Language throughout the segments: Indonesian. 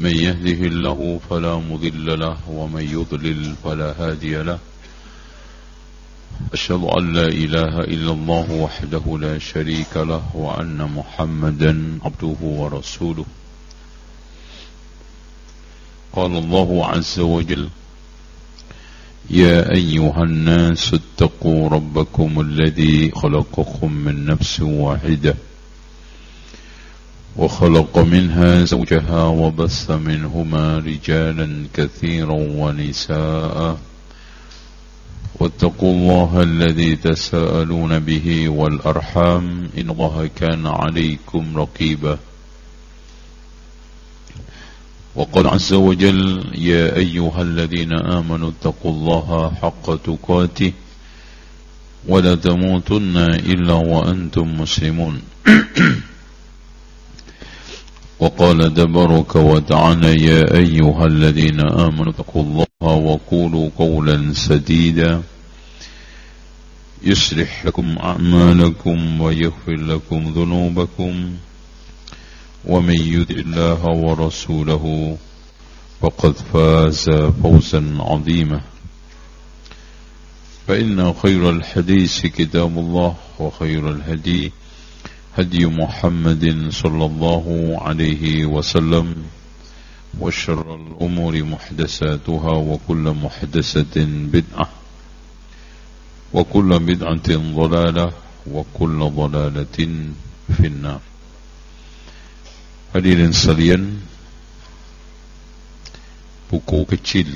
من يهده الله فلا مضل له ومن يضلل فلا هادي له. أشهد أن لا إله إلا الله وحده لا شريك له وأن محمدا عبده ورسوله. قال الله عز وجل يا أيها الناس اتقوا ربكم الذي خلقكم من نفس واحدة. وخلق منها زوجها وبث منهما رجالا كثيرا ونساء. واتقوا الله الذي تساءلون به والأرحام إن الله كان عليكم رقيبا. وقال عز وجل يا أيها الذين آمنوا اتقوا الله حق تقاته ولا تموتن إلا وأنتم مسلمون. وقال دبرك وتعالى يا أيها الذين آمنوا اتقوا الله وقولوا قولا سديدا. يصلح لكم أعمالكم ويغفر لكم ذنوبكم. ومن يطع الله ورسوله فقد فاز فوزا عظيما. فإن خير الحديث كتاب الله وخير الهدي هدي محمد صلى الله عليه وسلم وشر الأمور محدثاتها وكل محدثة بدعة وكل بدعة ضلالة وكل ضلالة في النار. Hadirin sekalian, buku kecil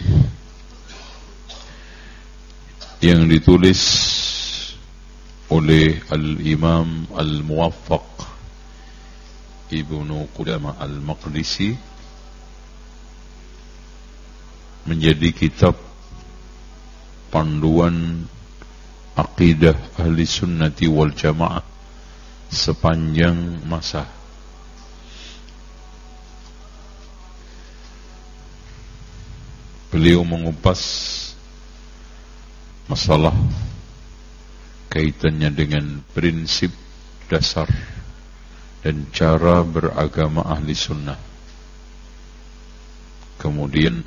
yang ditulis oleh Al-Imam Al-Muwaffaq Ibnu Qudama Al-Maqdisi menjadi kitab panduan akidah ahli sunnati wal jamaah sepanjang masa. Beliau mengupas masalah kaitannya dengan prinsip dasar dan cara beragama ahli sunnah. Kemudian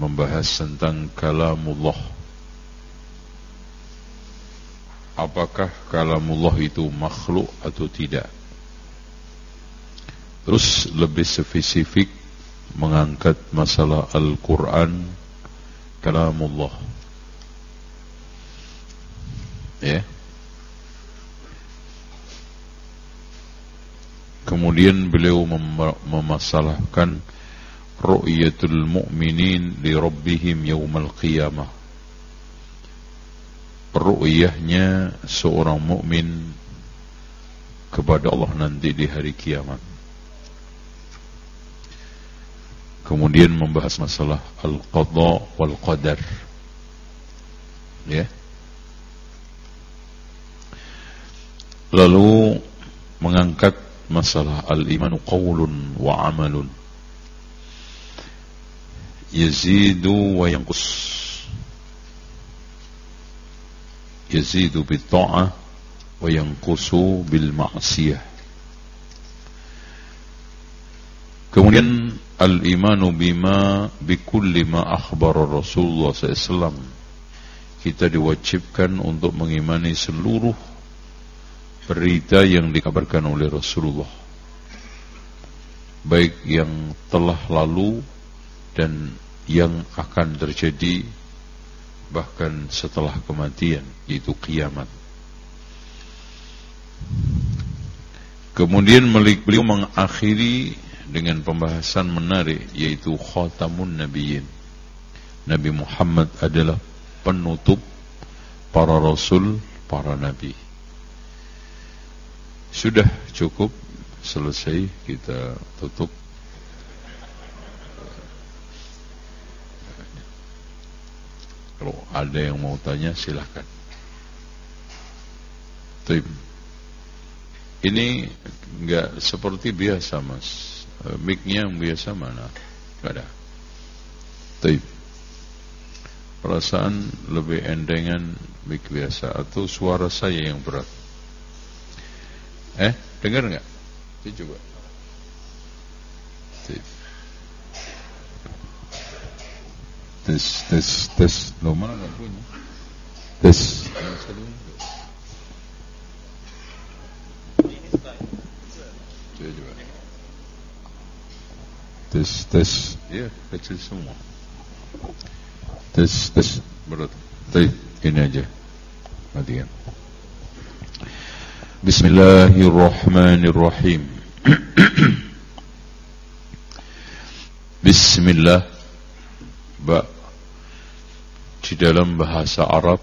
membahas tentang kalamullah. Apakah kalamullah itu makhluk atau tidak? Terus lebih spesifik mengangkat masalah Al-Quran kalamullah ya kemudian beliau mem memasalahkan ru'yatul mu'minin li rabbihim yaumal qiyamah ru'yahnya seorang mukmin kepada Allah nanti di hari kiamat Kemudian membahas masalah al-qadha wal qadar. Ya. Lalu mengangkat masalah al-imanu qawlun wa amalun. Yazidu wa yanqus. Yazidu bil ta'ah wa yanqusu bil ma'siyah. Kemudian al-imanu bima bikulli ma Rasulullah SAW. Kita diwajibkan untuk mengimani seluruh berita yang dikabarkan oleh Rasulullah. Baik yang telah lalu dan yang akan terjadi bahkan setelah kematian yaitu kiamat. Kemudian beliau mengakhiri dengan pembahasan menarik yaitu khatamun nabiyyin. Nabi Muhammad adalah penutup para rasul, para nabi. Sudah cukup selesai kita tutup. Kalau ada yang mau tanya silahkan. Tim. Ini enggak seperti biasa mas. Eh, mic-nya yang biasa mana? Enggak ada. Tim. Perasaan lebih endengan mic biasa atau suara saya yang berat? Eh, dengar enggak? Coba. Tes, tes, tes. Lo mana enggak punya? Tes. tes tes ya kecil semua tes tes berat Baik, ini aja matikan Bismillahirrahmanirrahim. Bismillah. Ba. Di dalam bahasa Arab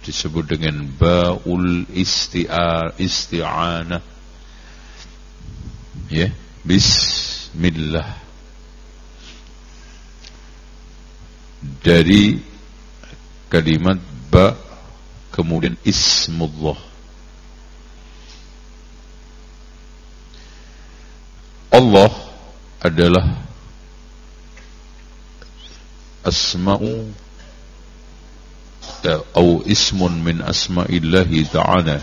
disebut dengan baul isti'a isti'anah ya. Bis Bismillah. Dari kalimat ba kemudian ismullah Allah adalah asma'u atau ismun min asma'illahi ta'ala.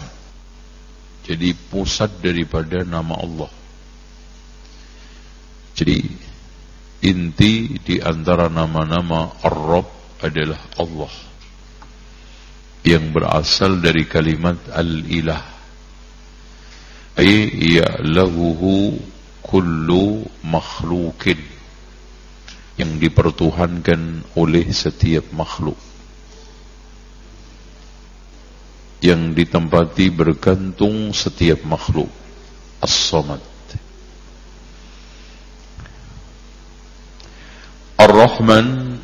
Jadi pusat daripada nama Allah. Jadi inti di antara nama-nama Ar-Rabb adalah Allah. Yang berasal dari kalimat Al-Ilah. Ay ya'lahuhu kullu makhlukin yang dipertuhankan oleh setiap makhluk. Yang ditempati bergantung setiap makhluk. As-samad. Ar-Rahman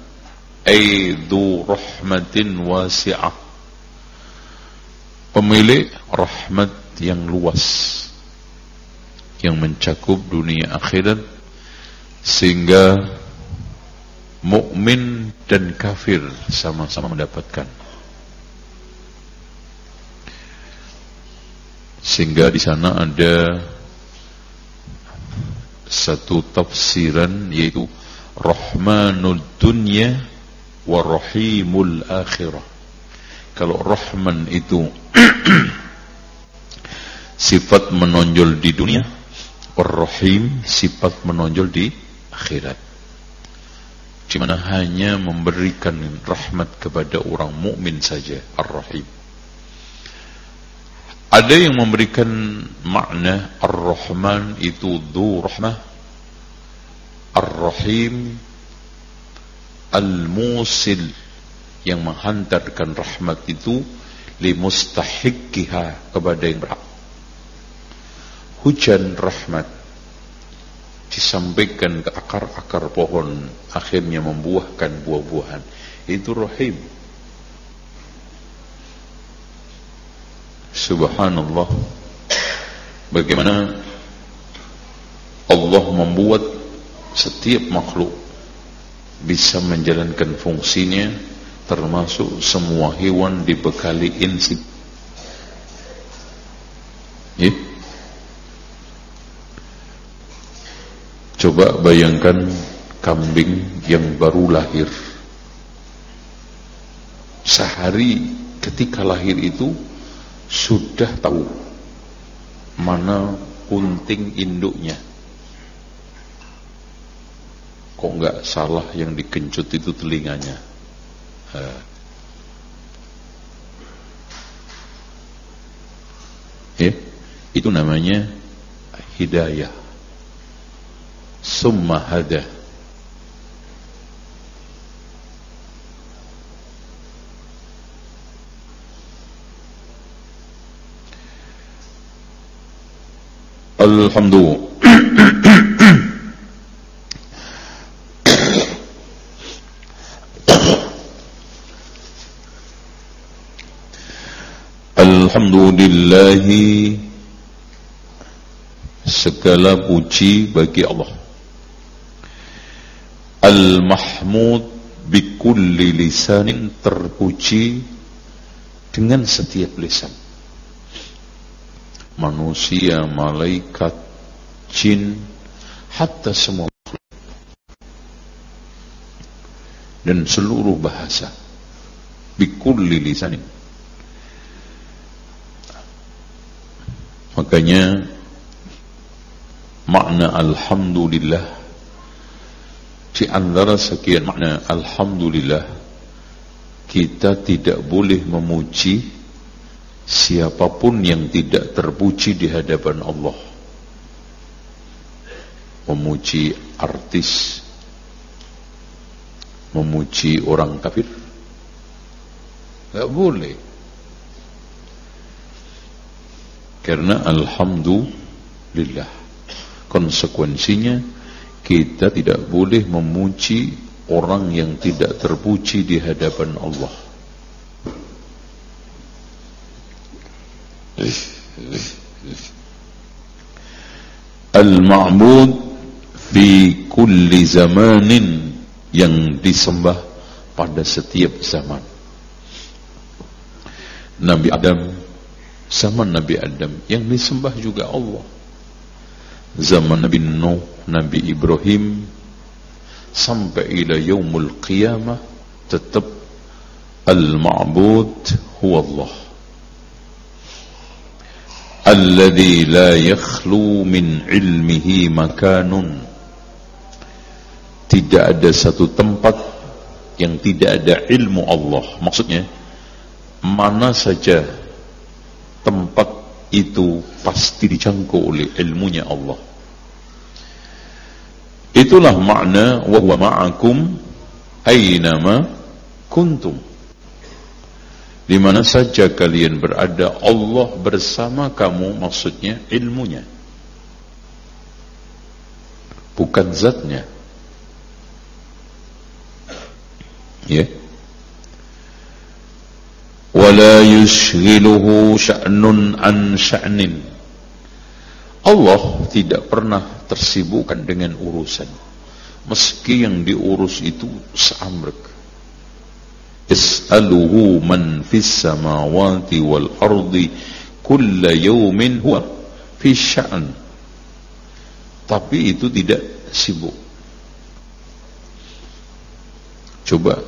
ay dhu rahmatin wasi'ah. Pemilik rahmat yang luas yang mencakup dunia akhirat sehingga mukmin dan kafir sama-sama mendapatkan. Sehingga di sana ada satu tafsiran yaitu Rahmanul dunya wa rahimul akhirah. Kalau Rahman itu sifat menonjol di dunia, Ar-Rahim sifat menonjol di akhirat. Di mana hanya memberikan rahmat kepada orang mukmin saja, Ar-Rahim. Ada yang memberikan makna Ar-Rahman itu du rahmah Ar-Rahim Al-Musil yang menghantarkan rahmat itu limustahiqiha kepada yang berhak. Hujan rahmat disampaikan ke akar-akar pohon akhirnya membuahkan buah-buahan. Itu rahim. Subhanallah. Bagaimana Allah membuat setiap makhluk bisa menjalankan fungsinya termasuk semua hewan dibekali insik ya? Coba bayangkan kambing yang baru lahir. Sehari ketika lahir itu sudah tahu mana punting induknya. Kok nggak salah yang dikencut itu telinganya? Ya itu namanya hidayah ثم هدى الحمد الحمد لله segala puji bagi Allah Al-Mahmud bikulli lisanin terpuji dengan setiap lisan. Manusia, malaikat, jin, hatta semua makhluk. Dan seluruh bahasa. Bikulli lisanin. Makanya makna alhamdulillah di antara sekian makna alhamdulillah kita tidak boleh memuji siapa pun yang tidak terpuji di hadapan Allah. Memuji artis memuji orang kafir tidak boleh. Karena alhamdulillah Konsekuensinya kita tidak boleh memuji orang yang tidak terpuji di hadapan Allah. Al-ma'bud fi kulli zamanin yang disembah pada setiap zaman. Nabi Adam zaman Nabi Adam yang disembah juga Allah zaman Nabi Nuh, Nabi Ibrahim sampai ila yaumul qiyamah tetap al-ma'bud huwa Allah. Alladhi la yakhlu min ilmihi makanun. Tidak ada satu tempat yang tidak ada ilmu Allah. Maksudnya mana saja tempat itu pasti dijangkau oleh ilmunya Allah. Itulah makna wa huwa ma'akum aynama kuntum. Di mana saja kalian berada, Allah bersama kamu maksudnya ilmunya. Bukan zatnya. Ya. Yeah. ولا يشغله شأن عن شأن Allah tidak pernah tersibukkan dengan urusan meski yang diurus itu seamrek is'aluhu man fis samawati wal ardi kulla yawmin huwa fi sya'an tapi itu tidak sibuk coba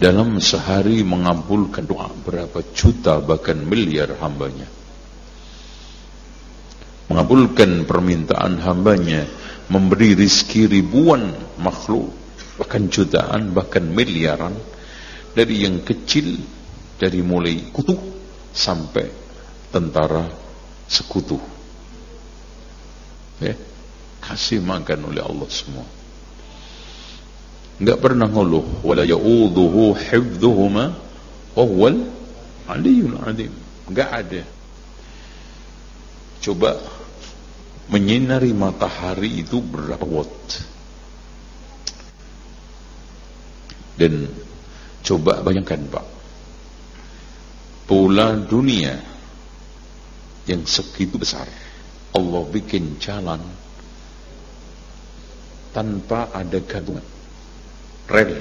dalam sehari mengabulkan doa berapa juta bahkan miliar hambanya. Mengabulkan permintaan hambanya memberi rizki ribuan makhluk bahkan jutaan bahkan miliaran dari yang kecil dari mulai kutu sampai tentara sekutu. Ya, kasih makan oleh Allah semua enggak pernah ngeluh. Wala ya'udhuhu hifdhuhuma wa huwal aliyul adim. Enggak ada. Coba menyinari matahari itu berapa watt? Dan coba bayangkan Pak. Pula dunia yang segitu besar. Allah bikin jalan tanpa ada gabungan rel.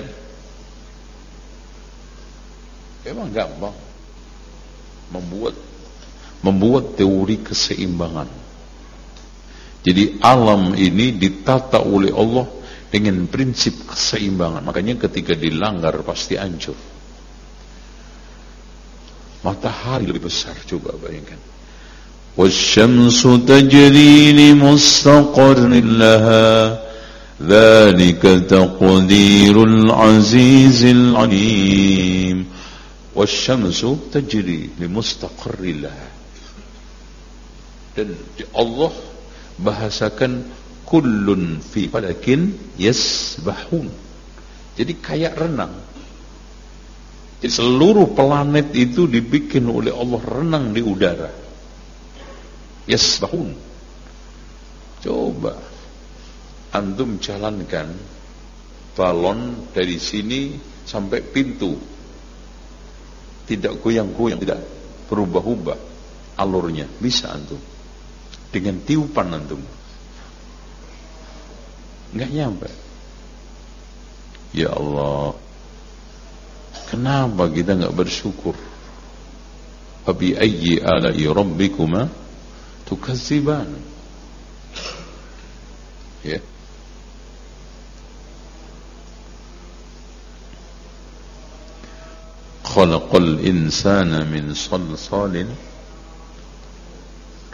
Memang gampang membuat membuat teori keseimbangan. Jadi alam ini ditata oleh Allah dengan prinsip keseimbangan. Makanya ketika dilanggar pasti hancur. Matahari lebih besar coba bayangkan. Laha ذلك تقدير العزيز العليم والشمس تجري لمستقر لها dan Allah bahasakan kullun fi falakin yasbahun jadi kayak renang jadi seluruh planet itu dibikin oleh Allah renang di udara yasbahun coba antum jalankan balon dari sini sampai pintu tidak goyang-goyang tidak berubah-ubah alurnya bisa antum dengan tiupan antum nggak nyampe ya Allah Kenapa kita nggak bersyukur? Fabi ayyi ala'i rabbikuma tukadziban. Ya. خلق الإنسان من صلصال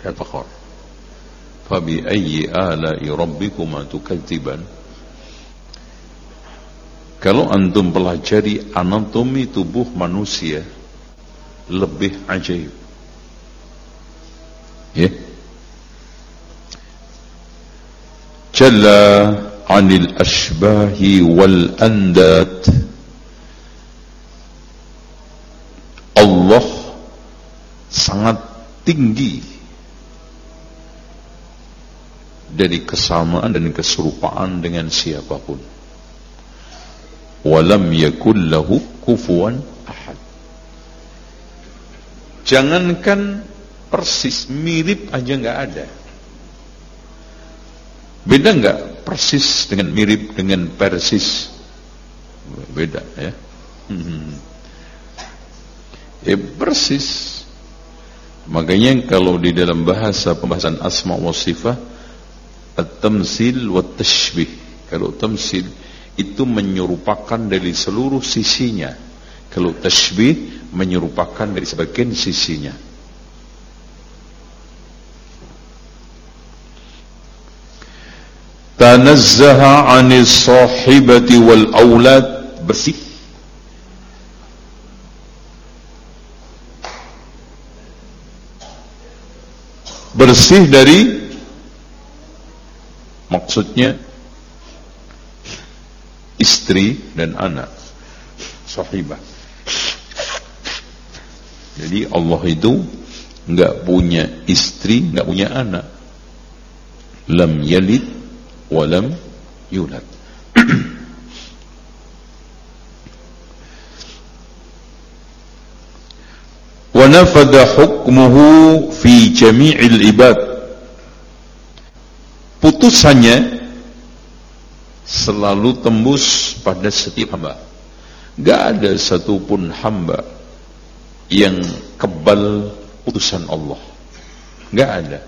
كفخر فبأي آلاء ربكما تكذبان Kalau antum pelajari anatomi tubuh manusia lebih ajaib. Ya. Jalla anil ashbahi wal andat. Sangat tinggi dari kesamaan dan keserupaan dengan siapa pun. Walam yakul lahu kufuwan ahad. Jangankan persis, mirip aja nggak ada. Beda nggak persis dengan mirip dengan persis? Beda ya. Hmm. Ya persis. Makanya kalau di dalam bahasa pembahasan asma wa sifat at-tamsil wa tashbih. Kalau tamsil itu menyerupakan dari seluruh sisinya. Kalau tashbih menyerupakan dari sebagian sisinya. Tanazzaha 'anis sahibati wal aulad bersih bersih dari maksudnya istri dan anak sahibah jadi Allah itu enggak punya istri, enggak punya anak. Lam yalid wa lam yulad. nafada hukmuhu fi jami'il ibad. Putusannya selalu tembus pada setiap hamba. Enggak ada satupun hamba yang kebal utusan Allah. Enggak ada.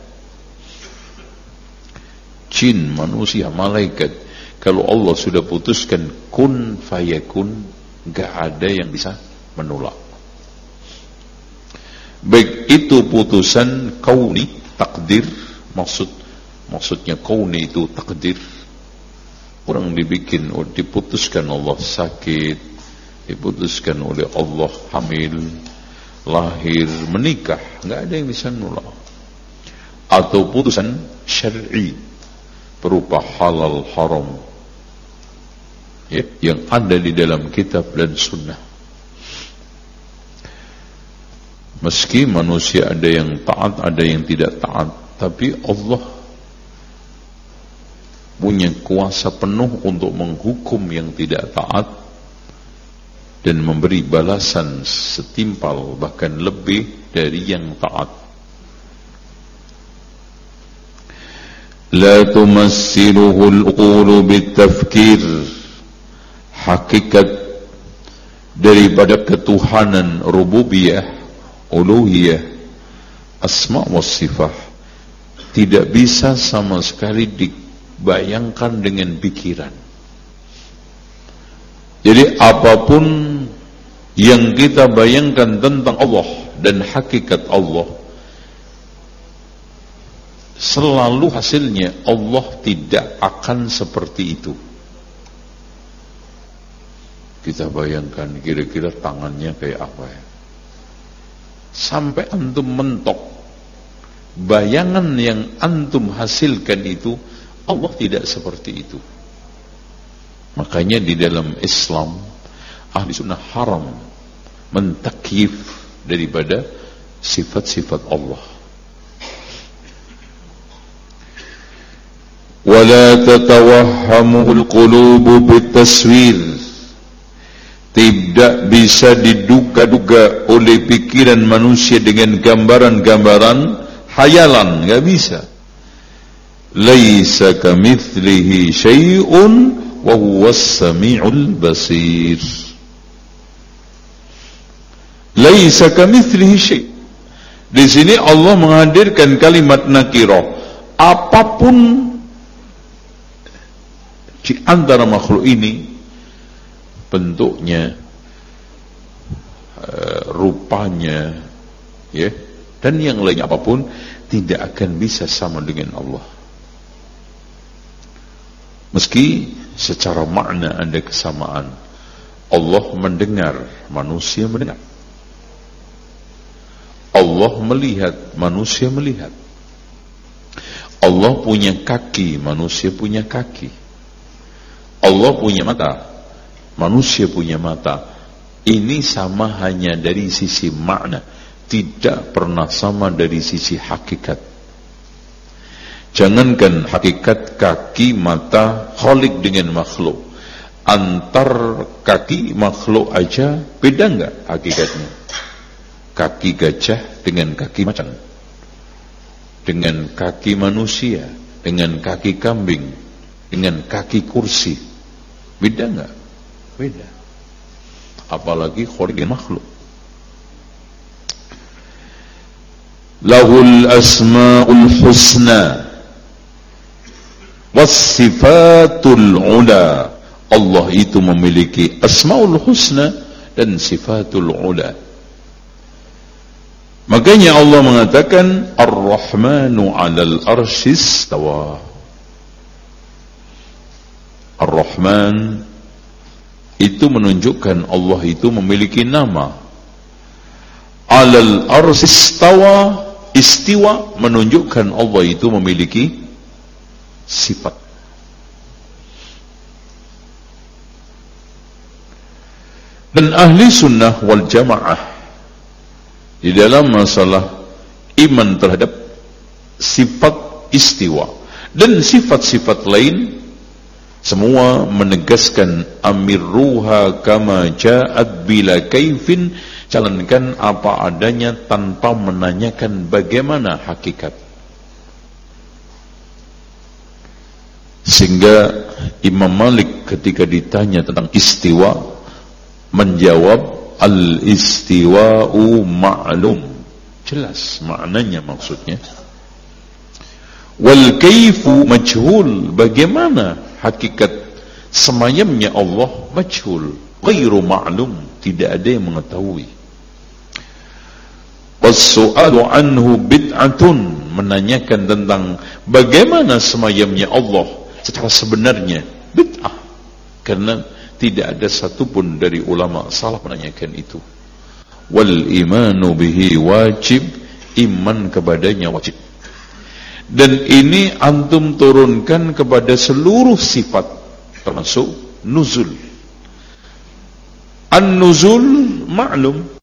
Jin, manusia, malaikat. Kalau Allah sudah putuskan kun fayakun, enggak ada yang bisa menolak. Itu putusan kauni, takdir, maksud maksudnya kauni itu takdir. Orang dibikin, diputuskan Allah sakit, diputuskan oleh Allah hamil, lahir, menikah, nggak ada yang bisa nolak. Atau putusan syar'i berupa halal haram ya, yang ada di dalam kitab dan sunnah. Meski manusia ada yang taat, ada yang tidak taat, tapi Allah punya kuasa penuh untuk menghukum yang tidak taat dan memberi balasan setimpal bahkan lebih dari yang taat. La tumassiluhu al-uqulu bitafkir hakikat daripada ketuhanan rububiyah, uluhiyah, asma wa sifat tidak bisa sama sekali dibayangkan dengan pikiran. Jadi apa pun yang kita bayangkan tentang Allah dan hakikat Allah selalu hasilnya Allah tidak akan seperti itu. Kita bayangkan kira-kira tangannya kayak apa ya. Sampai antum mentok bayangan yang antum hasilkan itu Allah tidak seperti itu. Makanya di dalam Islam ahli sunnah haram mentakif daripada sifat-sifat Allah. Wala tatawahhamuhul qulubu bitaswir. Tidak bisa diduga-duga oleh pikiran manusia dengan gambaran-gambaran hayalan, enggak bisa. Laisa kamitslihi syai'un wa huwas samiul basir Laisa kamitslihi syai. Di sini Allah menghadirkan kalimat nakirah. Apa pun di antara makhluk ini bentuknya uh, rupanya ya dan yang lainnya apa pun tidak akan bisa sama dengan Allah. Meski secara makna ada kesamaan Allah mendengar manusia mendengar. Allah melihat manusia melihat. Allah punya kaki manusia punya kaki. Allah punya mata, manusia punya mata. Ini sama hanya dari sisi makna, tidak pernah sama dari sisi hakikat. Jangankan hakikat kaki, mata, kholik dengan makhluk. Antar kaki makhluk aja beda enggak hakikatnya? Kaki gajah dengan kaki macan. Dengan kaki manusia, dengan kaki kambing, dengan kaki kursi Beda enggak? Beda. Apalagi khaliqin makhluk. Lahul asma'ul husna wasifatul ula. Allah itu memiliki asma'ul husna dan sifatul ula. Makanya Allah mengatakan Ar-Rahmanu 'alal arsyis tawa. Ar-Rahman itu menunjukkan Allah itu memiliki nama. Alal arsistawa istiwa menunjukkan Allah itu memiliki sifat. Dan ahli sunnah wal jamaah di dalam masalah iman terhadap sifat istiwa dan sifat-sifat lain semua menegaskan amirruha kama ja'at bila kaifin. Jalankan apa adanya tanpa menanyakan bagaimana hakikat. Sehingga Imam Malik ketika ditanya tentang istiwa menjawab al-istiwa'u ma'lum. Jelas maknanya maksudnya. Wal kaifu majhul. Bagaimana hakikat semayamnya Allah majhul ghairu ma'lum tidak ada yang mengetahui. Wasu'alu anhu bid'atun menanyakan tentang bagaimana semayamnya Allah secara sebenarnya bid'ah. Karena tidak ada satupun dari ulama salah menanyakan itu. Wal imanu bihi wajib iman kepadanya wajib dan ini antum turunkan kepada seluruh sifat termasuk nuzul. An-nuzul maklum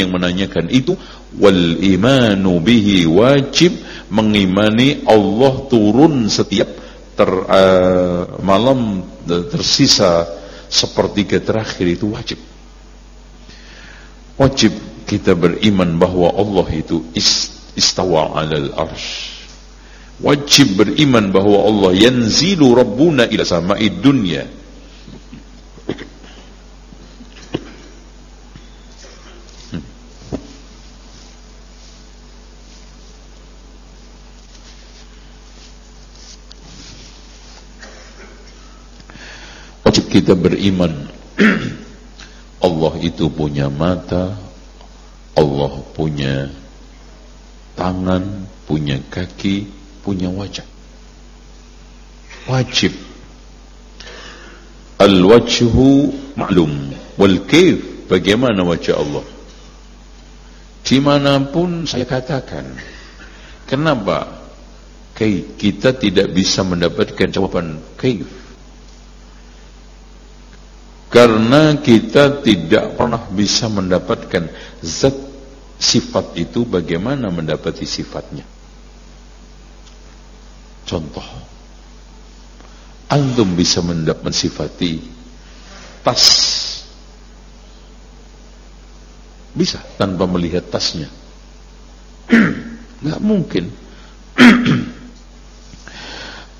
yang menanyakan itu wal imanu bihi wajib mengimani Allah turun setiap ter, uh, malam tersisa sepertiga terakhir itu wajib. Wajib kita beriman bahwa Allah itu istawa alal arsh. Wajib beriman bahwa Allah yanzilu rabbuna ila sama'id dunya kita beriman. Allah itu punya mata Allah punya tangan punya kaki punya wajah. Wajib. Al-wajhu ma'lum. Wal kif bagaimana wajah Allah? Di mana pun saya katakan kenapa kita tidak bisa mendapatkan jawaban kaif karena kita tidak pernah bisa mendapatkan zat sifat itu bagaimana mendapati sifatnya. Contoh, antum bisa mendapat sifati tas. Bisa tanpa melihat tasnya. Nggak mungkin.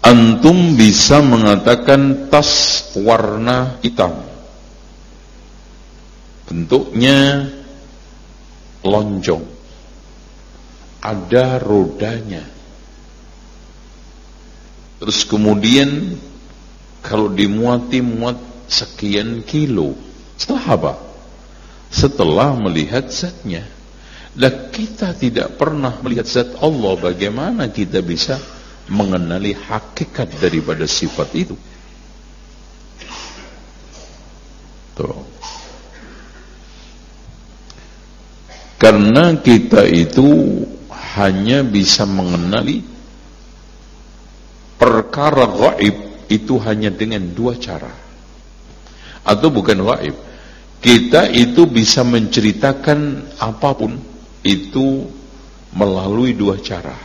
Antum bisa mengatakan tas warna hitam. Bentuknya lonjong. Ada rodanya. Terus kemudian kalau dimuati muat sekian kilo. Setelah apa? Setelah melihat zatnya. Lah kita tidak pernah melihat zat Allah, bagaimana kita bisa mengenali hakikat daripada sifat itu? Tuh. Karena kita itu hanya bisa mengenali perkara gaib itu hanya dengan dua cara. Atau bukan gaib. Kita itu bisa menceritakan apa pun itu melalui dua cara.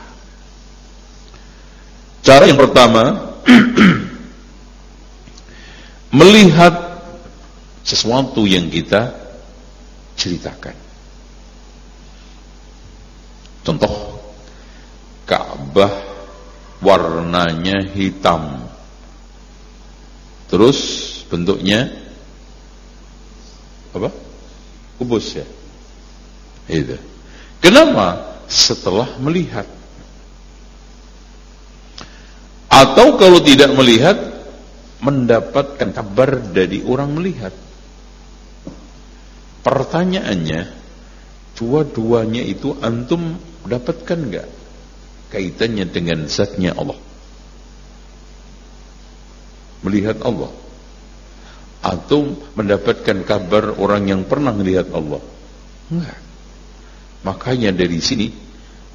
Cara yang pertama melihat sesuatu yang kita ceritakan. Contoh Ka'bah warnanya hitam. Terus bentuknya apa? Kubus ya. Itu. Kenapa? Setelah melihat. Atau kalau tidak melihat, mendapatkan kabar dari orang melihat. Pertanyaannya, dua-duanya itu antum dapatkan enggak kaitannya dengan zatnya Allah? Melihat Allah atau mendapatkan kabar orang yang pernah melihat Allah? Enggak. Makanya dari sini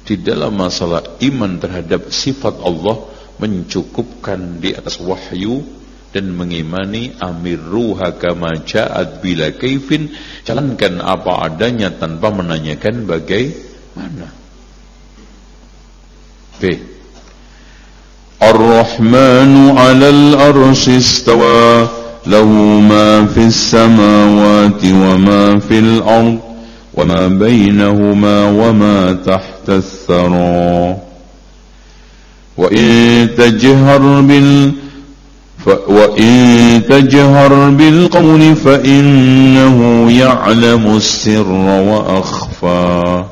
di dalam masalah iman terhadap sifat Allah mencukupkan di atas wahyu dan mengimani amirruha kama ja'at bila kaifin jalankan apa adanya tanpa menanyakan bagaimana पे الرحمن على الأرش استوى له ما في السماوات وما في الأرض وما بينهما وما تحت الثرى. وإن تجهر بال ف... وإن تجهر بالقول فإنه يعلم السر وأخفى.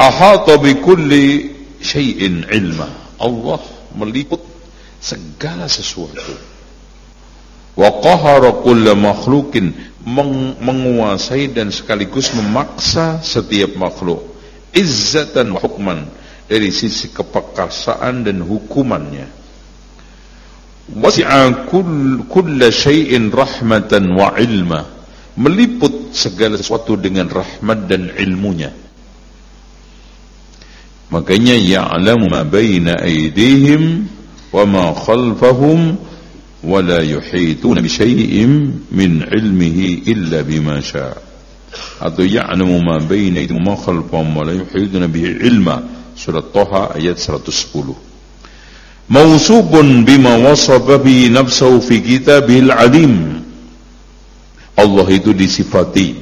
أحاط بكل syai'in ilma. Allah meliput segala sesuatu. Wa qahara kulla makhlukin menguasai dan sekaligus memaksa setiap makhluk izzatan dan hukman dari sisi kepekasaan dan hukumannya wasi'a kull, kulla syai'in rahmatan wa ilma meliput segala sesuatu dengan rahmat dan ilmunya makanya ya'lamu ma baina aydihim wa ma khalfahum ولا يحيطون بشيء من علمه إلا بما شاء atau ya'lamu ma baina aydihim ma khalfahum wa la yuhituna bihi ilma surah Taha ayat 110 Mausubun bima wasafa bi nafsuhu fi kitabil alim Allah itu disifati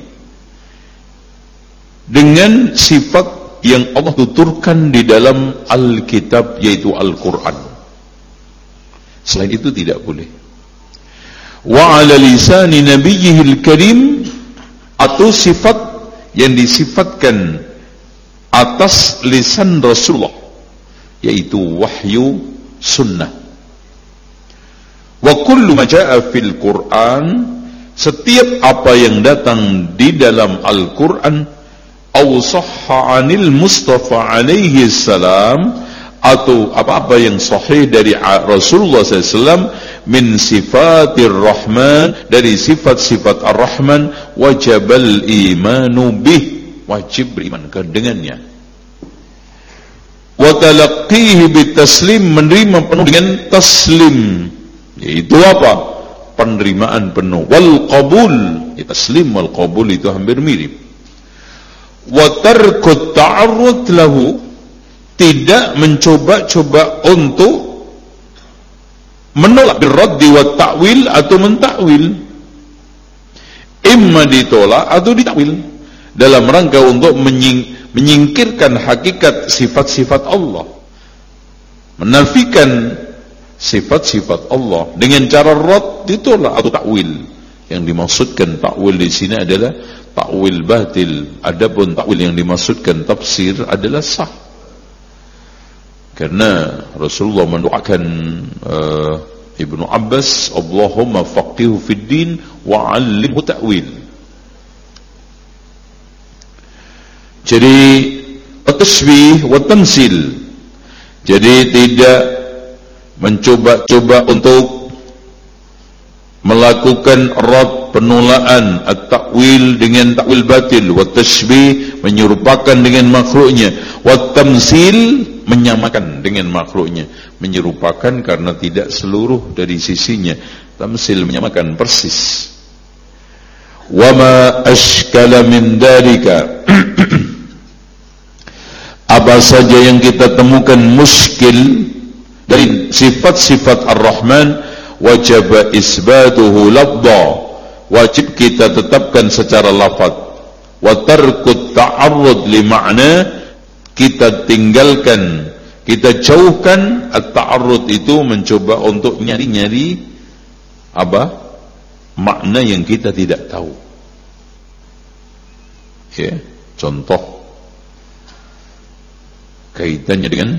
dengan sifat yang Allah tuturkan di dalam Alkitab yaitu Al-Quran Selain itu tidak boleh. Wa ala lisani nabiyyihil karim atau sifat yang disifatkan atas lisan Rasulullah yaitu wahyu sunnah. Wa kullu ma jaa fil Qur'an setiap apa yang datang di dalam Al-Qur'an aw sahha 'anil Mustafa alaihi salam atau apa-apa yang sahih dari Rasulullah SAW min sifatir rahman dari sifat-sifat ar-rahman wajibal imanu bih wajib beriman dengannya. Wa talaqqihi bitaslim menerima penuh dengan taslim. Yaitu apa? Penerimaan penuh. Wal qabul. Ya, taslim wal qabul itu hampir mirip wa tarku ta'arrud lahu. Tidak mencoba-coba untuk menolak biraddi wa ta'wil atau mentakwil. Imma ditolak atau ditakwil. Dalam rangka untuk menying, menyingkirkan hakikat sifat-sifat Allah. Menafikan sifat-sifat Allah. Dengan cara rad ditolak atau takwil yang dimaksudkan takwil di sini adalah takwil batil. Adapun takwil yang dimaksudkan tafsir adalah sah. Karena Rasulullah mendoakan uh, Ibnu Abbas Allahumma faqihu fid din wa 'allimhu ta'wil. Jadi tasbih wa tamsil. Jadi tidak mencoba-coba untuk melakukan rad penulaan at-takwil dengan takwil batil wa tashbih menyerupakan dengan makhluknya wa tamsil menyamakan dengan makhluknya menyerupakan karena tidak seluruh dari sisinya tamsil menyamakan persis. Wama ashkala min dalika apa saja yang kita temukan muskil dari sifat-sifat Ar-Rahman wajib isbatuhu labda. Wajib kita tetapkan secara lafaz. Wa tarkut ta'arrud li kita tinggalkan kita jauhkan at-ta'arrud itu mencoba untuk nyari-nyari apa? Makna yang kita tidak tahu. Ya contoh. Kaitannya dengan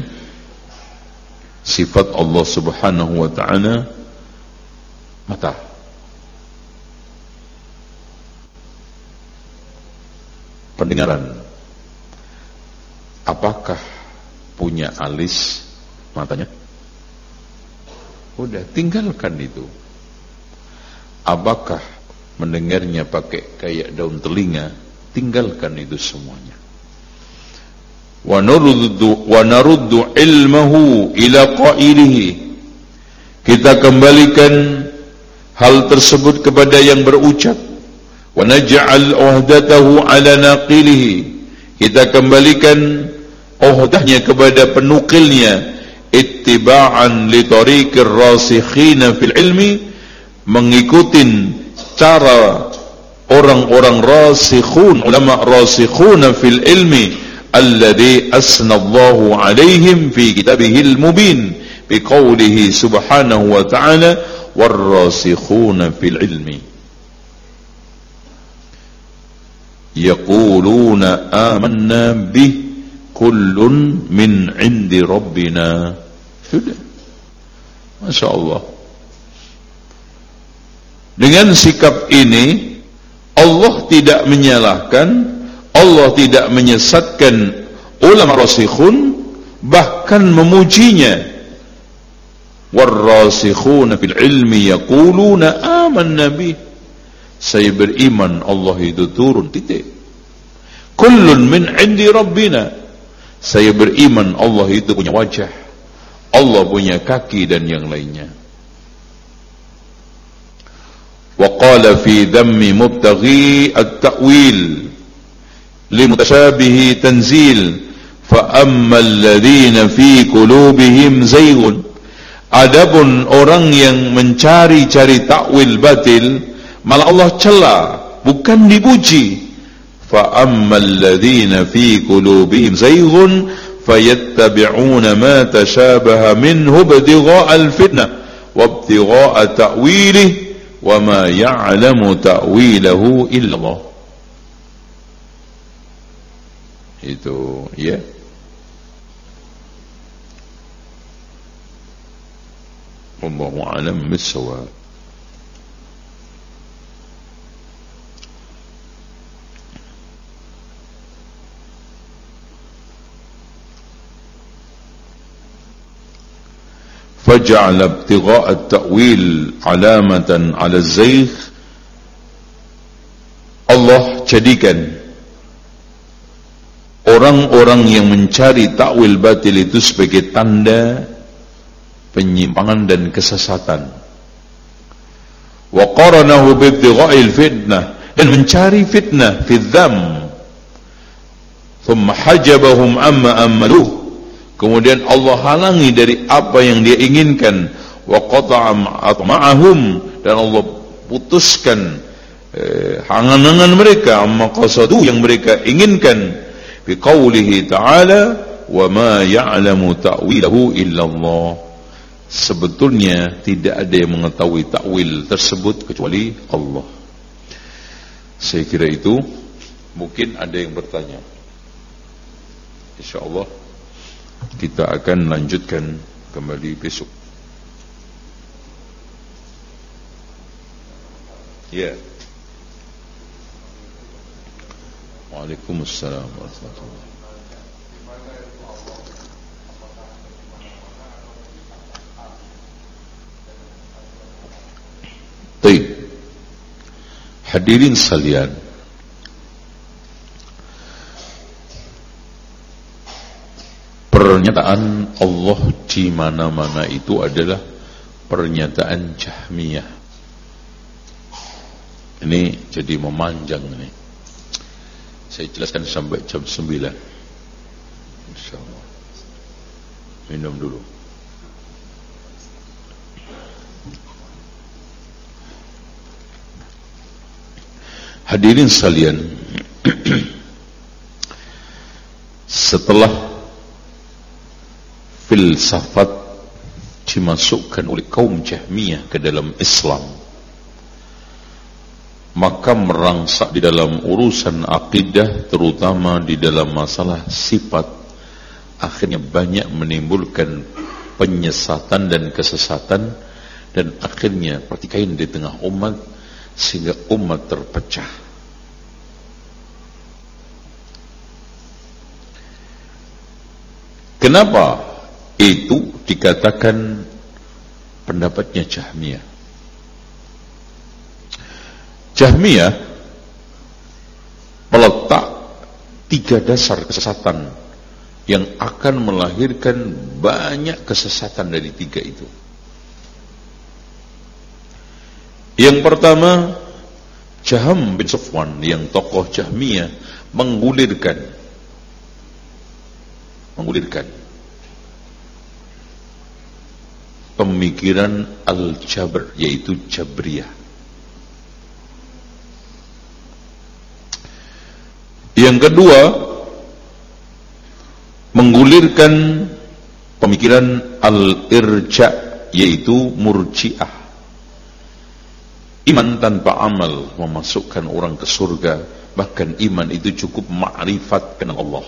sifat Allah Subhanahu wa taala mata pendengaran apakah punya alis matanya? Udah tinggalkan itu. Apakah mendengarnya pakai kayak daun telinga? Tinggalkan itu semuanya. Wa naruddu wa ila. Kita kembalikan hal tersebut kepada yang berucap. Wa naj'al uhdatahu ala naqilihi kita kembalikan uhdahnya kepada penukilnya ittiba'an li tariqir rasikhina fil ilmi mengikutin cara orang-orang rasikhun ulama rasikhuna fil ilmi alladhi asnallahu alaihim fi kitabihil mubin biqaulihi subhanahu wa ta'ala warrasikhuna fil ilmi yaquluna amanna bih kullun min indi rabbina sudah. Masya Allah. Dengan sikap ini Allah tidak menyalahkan Allah tidak menyesatkan ulama rasikhun bahkan memujinya warrasikhuna fil ilmi yaquluna amanna bih saya beriman Allah itu turun titik kullun min indi rabbina saya beriman Allah itu punya wajah Allah punya kaki dan yang lainnya fi dhammi mubtaghi at-ta'wil limutashabihi tanzil fa amma alladhina fi qulubihim zaygun adapun orang yang mencari-cari takwil batil malah Allah cela bukan dipuji. Fa ammal ladzina fi qulubihim zayghun fayattabi'una ma tashabaha minhu ibtigha'a al-fitnah wa ibtigha'a ta'wilihi wa ma ya'lamu ta'wilahu illa Allah itu ya Wallahu a'lam bis-shawab فجعل ابتغاء التأويل علامة على الزيغ Allah jadikan orang-orang yang mencari takwil batil itu sebagai tanda penyimpangan dan kesesatan. Wa qaranahu bi fitnah dan mencari fitnah fi dzam. Thumma hajabahum amma amaluh Kemudian Allah halangi dari apa yang dia inginkan. Wa qata'a ma'ahum dan Allah putuskan eh, angan-angan mereka amma qasadu yang mereka inginkan biqaulihi ta'ala wa ma ya'lamu ta'wilahu illa Allah sebetulnya tidak ada yang mengetahui takwil tersebut kecuali Allah saya kira itu mungkin ada yang bertanya insyaallah kita akan lanjutkan kembali besok ya yeah. Waalaikumsalam warahmatullahi Baik. Hadirin sekalian. Pernyataan Allah di mana-mana itu adalah pernyataan Jahmiyah. Ini jadi memanjang ini. Saya jelaskan sampai jam 9 InsyaAllah Minum dulu Hadirin sekalian Setelah Filsafat Dimasukkan oleh kaum Jahmiyah Ke dalam Islam maka merangsak di dalam urusan akidah terutama di dalam masalah sifat akhirnya banyak menimbulkan penyesatan dan kesesatan dan akhirnya pertikaian di tengah umat sehingga umat terpecah kenapa itu dikatakan pendapatnya Jahmiyah Jahmiyah meletak tiga dasar kesesatan yang akan melahirkan banyak kesesatan dari tiga itu. Yang pertama, Jaham bin Sufwan yang tokoh Jahmiyah menggulirkan. Menggulirkan. Pemikiran Al-Jabr yaitu Jabriyah. Yang kedua, menggulirkan pemikiran al-irja yaitu murjiah. Iman tanpa amal memasukkan orang ke surga, bahkan iman itu cukup ma'rifat kenal Allah.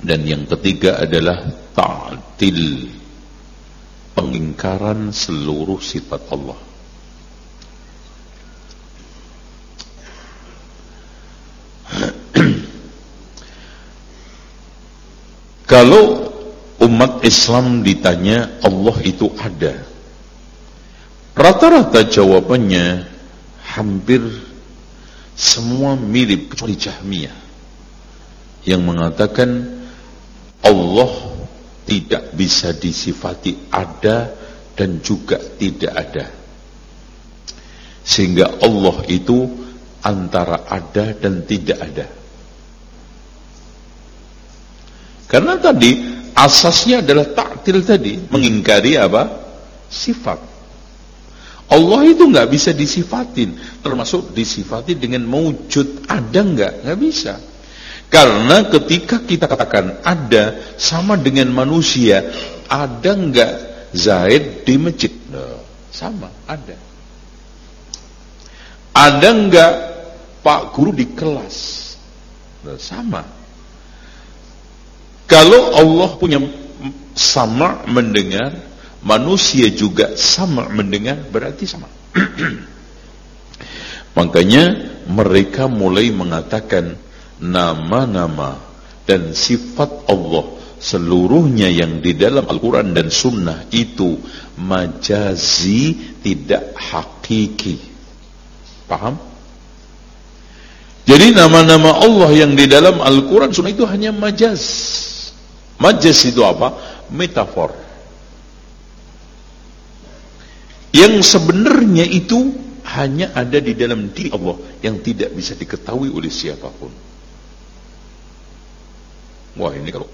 Dan yang ketiga adalah ta'til pengingkaran seluruh sifat Allah. Kalau umat Islam ditanya Allah itu ada, rata-rata jawabannya hampir semua mirip kecuali Jahmiyah yang mengatakan Allah tidak bisa disifati ada dan juga tidak ada. Sehingga Allah itu antara ada dan tidak ada. Karena tadi asasnya adalah taktil tadi, mengingkari apa? Sifat. Allah itu nggak bisa disifatin, termasuk disifati dengan mewujud ada nggak? Nggak bisa. Karena ketika kita katakan ada sama dengan manusia, ada enggak Zaid di masjid? Nah, sama, ada. Ada enggak Pak Guru di kelas? Nah, sama. Kalau Allah punya sama mendengar, manusia juga sama mendengar, berarti sama. Makanya mereka mulai mengatakan nama-nama dan sifat Allah seluruhnya yang di dalam Al-Quran dan Sunnah itu majazi tidak hakiki paham? jadi nama-nama Allah yang di dalam Al-Quran Sunnah itu hanya majaz majaz itu apa? metafor yang sebenarnya itu hanya ada di dalam diri Allah yang tidak bisa diketahui oleh siapa pun Wah ini kalau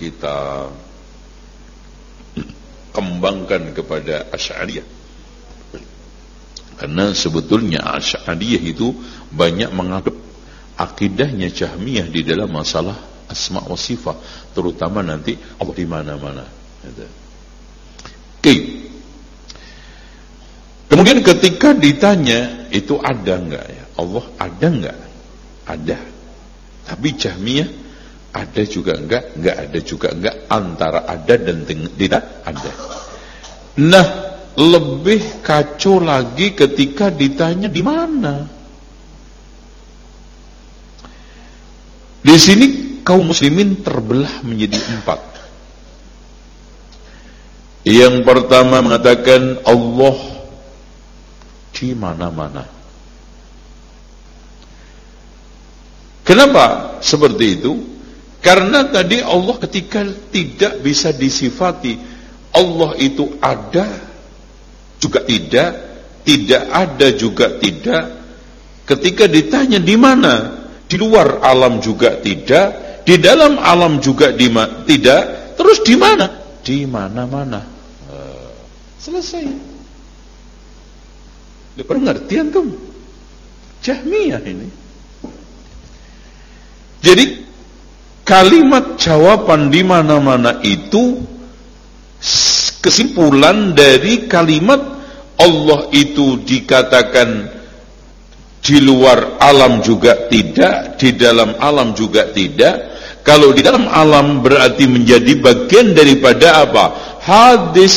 kita kembangkan kepada Asy'ariyah. Karena sebetulnya Asy'ariyah itu banyak menganggap akidahnya Jahmiyah di dalam masalah asma wa sifat, terutama nanti Allah di mana-mana. Oke. Kemudian ketika ditanya itu ada enggak ya? Allah ada enggak? Ada. Tapi Jahmiyah ada juga enggak? Enggak ada juga enggak antara ada dan tidak ada. Nah, lebih kacau lagi ketika ditanya di mana? Di sini kaum muslimin terbelah menjadi empat. Yang pertama mengatakan Allah di mana-mana. Kenapa seperti itu? Karena tadi Allah ketika tidak bisa disifati Allah itu ada juga tidak, tidak ada juga tidak. Ketika ditanya di mana? Di luar alam juga tidak, di dalam alam juga di tidak, terus di mana? Di mana-mana. Uh, selesai. Pengertian tuh. Jahmiyah ini. Jadi kalimat jawaban di mana-mana itu kesimpulan dari kalimat Allah itu dikatakan di luar alam juga tidak, di dalam alam juga tidak. Kalau di dalam alam berarti menjadi bagian daripada apa? Hadis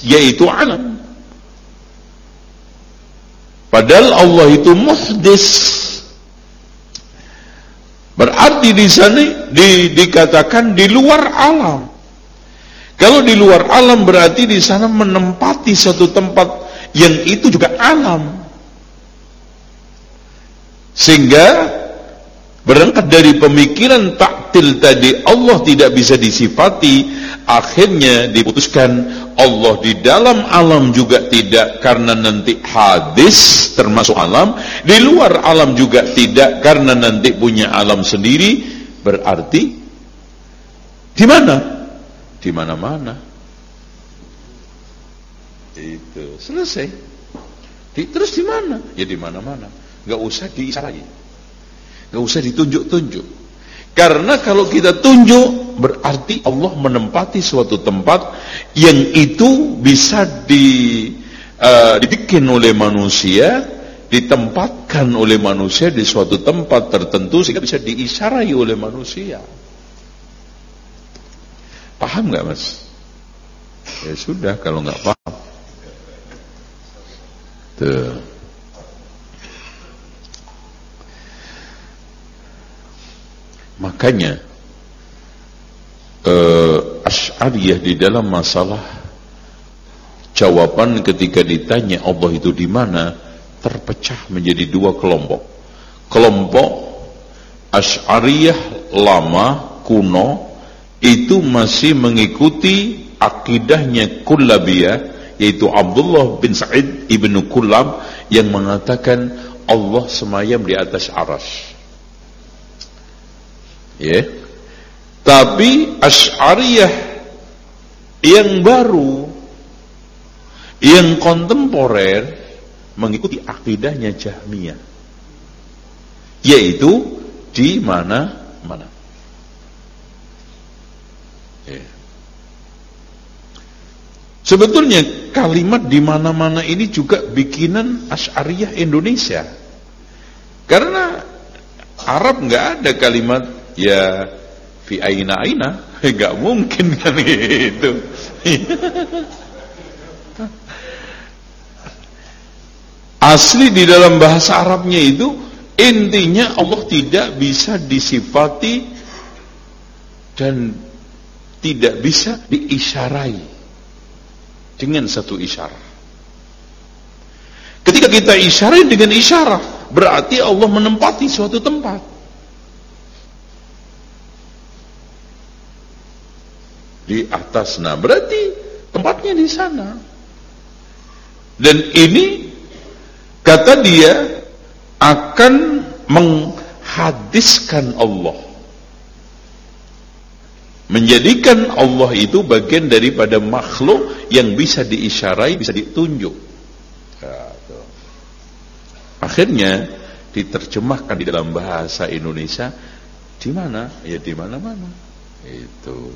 yaitu alam. Padahal Allah itu muhdis. Berarti di sana di, dikatakan di luar alam. Kalau di luar alam berarti di sana menempati satu tempat yang itu juga alam. Sehingga berangkat dari pemikiran taktil tadi Allah tidak bisa disifati, akhirnya diputuskan Allah di dalam alam juga tidak karena nanti hadis termasuk alam, di luar alam juga tidak karena nanti punya alam sendiri, berarti di mana? Di mana-mana. Itu selesai. Di, terus di mana? Ya di mana-mana. Gak usah diisarai. Gak usah ditunjuk-tunjuk. Karena kalau kita tunjuk berarti Allah menempati suatu tempat yang itu bisa di, uh, dibikin oleh manusia, ditempatkan oleh manusia di suatu tempat tertentu sehingga bisa diisarai oleh manusia. Paham nggak mas? Ya sudah kalau nggak paham. Tuh. Makanya uh, Ash'ariyah di dalam masalah jawaban ketika ditanya Allah itu di mana terpecah menjadi dua kelompok. Kelompok Ash'ariyah lama kuno itu masih mengikuti akidahnya Kullabiyah yaitu Abdullah bin Sa'id ibnu Kullab yang mengatakan Allah semayam di atas aras ya tapi Asy'ariyah yang baru yang kontemporer mengikuti akidahnya Jahmiyah yaitu di mana-mana ya. Sebetulnya kalimat di mana-mana ini juga bikinan Asy'ariyah Indonesia. Karena Arab nggak ada kalimat ya fi aina aina? Nggak mungkin kan itu asli di dalam bahasa Arabnya itu intinya Allah tidak bisa disifati dan tidak bisa diisyarai dengan satu isyarat ketika kita isyarai dengan isyarat berarti Allah menempati suatu tempat di atas. Nah, berarti tempatnya di sana. Dan ini kata dia akan menghadiskan Allah. menjadikan Allah itu bagian daripada makhluk yang bisa diisyarai, bisa ditunjuk. Ya, Akhirnya diterjemahkan di dalam bahasa Indonesia di mana? Ya di mana-mana. Itu.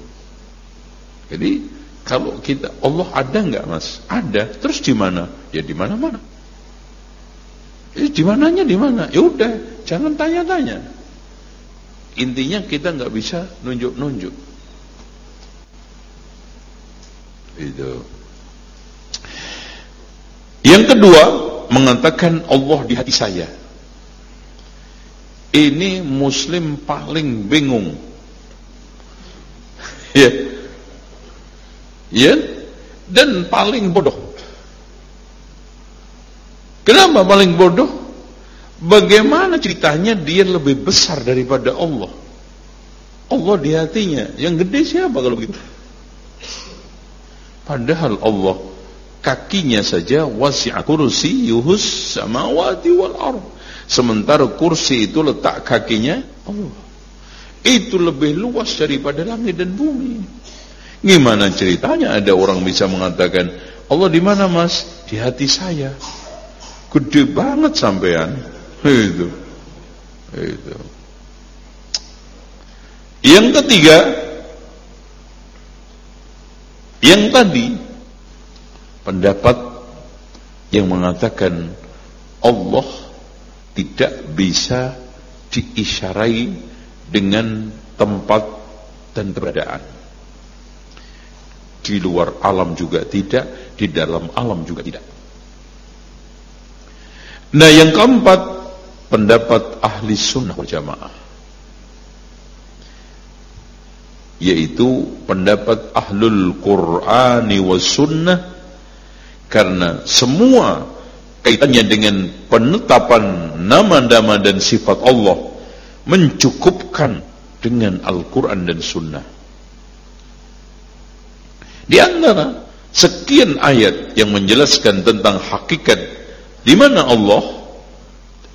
Jadi kalau kita Allah ada nggak mas? Ada. Terus di mana? Ya di mana-mana. Eh, di mananya di mana? Ya udah, jangan tanya-tanya. Intinya kita nggak bisa nunjuk-nunjuk. Itu. Yang kedua, mengatakan Allah di hati saya. Ini muslim paling bingung. Ya. Ya. Dan paling bodoh. Kenapa paling bodoh? Bagaimana ceritanya dia lebih besar daripada Allah? Allah di hatinya. Yang gede siapa kalau begitu? Padahal Allah kakinya saja wasi'a kursi yuhus samawati wal ard. Sementara kursi itu letak kakinya Allah. Itu lebih luas daripada langit dan bumi. Gimana ceritanya ada orang bisa mengatakan Allah di mana mas? Di hati saya. Gede banget sampean. Itu. Itu. Yang ketiga, yang tadi pendapat yang mengatakan Allah tidak bisa diisyarai dengan tempat dan keberadaan. Di luar alam juga tidak, di dalam alam juga tidak. Nah yang keempat, pendapat ahli sunnah wal jamaah yaitu pendapat ahlul Qur'ani wa sunnah karena semua kaitannya dengan penetapan nama-nama dan sifat Allah mencukupkan dengan Al-Quran dan Sunnah di antara sekian ayat yang menjelaskan tentang hakikat di mana Allah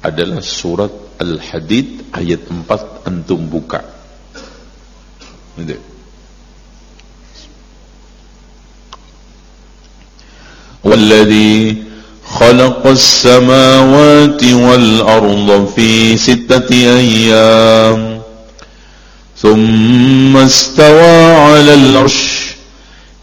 adalah surat Al-Hadid ayat 4 antum buka itu. والذي خلق السماوات والأرض في ستة أيام ثم استوى على العرش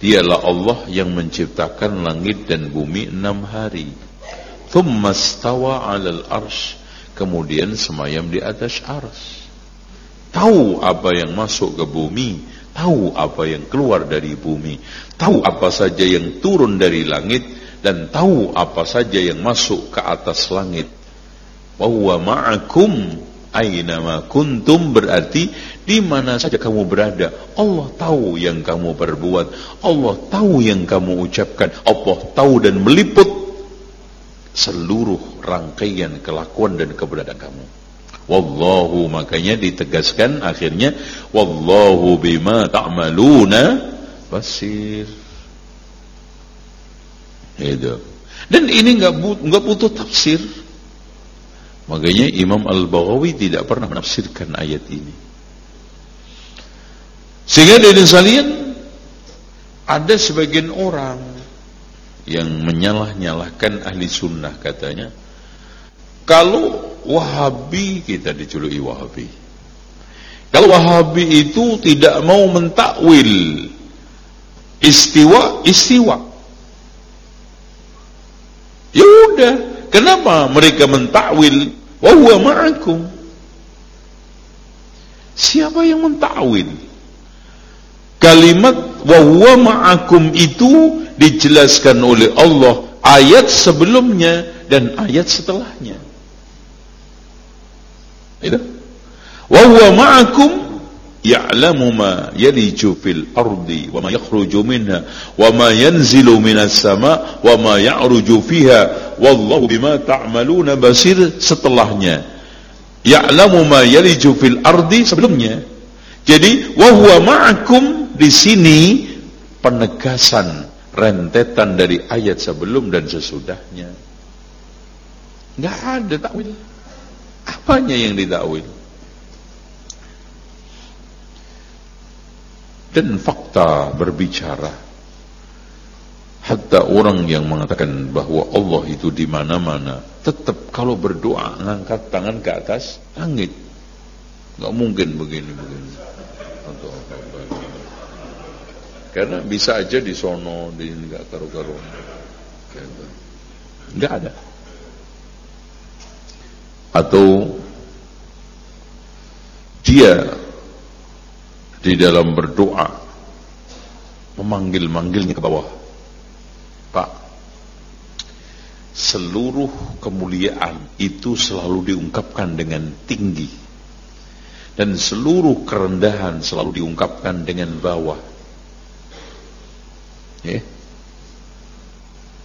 Dialah Allah yang menciptakan langit dan bumi enam hari. Thumma alal arsh kemudian semayam di atas ars. Tahu apa yang masuk ke bumi, tahu apa yang keluar dari bumi, tahu apa saja yang turun dari langit, dan tahu apa saja yang masuk ke atas langit. Bahwa ma'akum ma kuntum berarti di mana saja kamu berada Allah tahu yang kamu perbuat Allah tahu yang kamu ucapkan Allah tahu dan meliput seluruh rangkaian kelakuan dan keberadaan kamu. Wallahu makanya ditegaskan akhirnya wallahu bima ta'maluna basir. Itu. Dan ini enggak enggak butuh tafsir. Makanya Imam Al-Baghawi tidak pernah menafsirkan ayat ini. Sehingga dari salian ada sebagian orang yang menyalah-nyalahkan ahli sunnah katanya kalau wahabi kita dijuluki wahabi kalau wahabi itu tidak mau mentakwil istiwa istiwa. Ya udah kenapa mereka mentakwil? Wa huwa ma'akum. Siapa yang mentakwil kalimat wa huwa ma'akum itu dijelaskan oleh Allah ayat sebelumnya dan ayat setelahnya. Itu. Wa huwa ma'akum ya'lamu ma yaliju fil ardi wa ma yakhruju minha wa ma yanzilu minas sama wa ma ya'ruju fiha wallahu bima ta'maluna basir setelahnya ya'lamu ma yaliju fil ardi sebelumnya jadi wa huwa ma'akum di sini penegasan rentetan dari ayat sebelum dan sesudahnya. Enggak ada takwil. Apanya yang ditakwil? Dan fakta berbicara. Hatta orang yang mengatakan bahwa Allah itu di mana-mana tetap kalau berdoa ngangkat tangan ke atas langit nggak mungkin begini begini atau apa, apa, karena bisa aja di sono di nggak karu-karu. Nggak ada. Atau dia di dalam berdoa memanggil-manggilnya ke bawah. Pak seluruh kemuliaan itu selalu diungkapkan dengan tinggi. Dan seluruh kerendahan selalu diungkapkan dengan bawah ya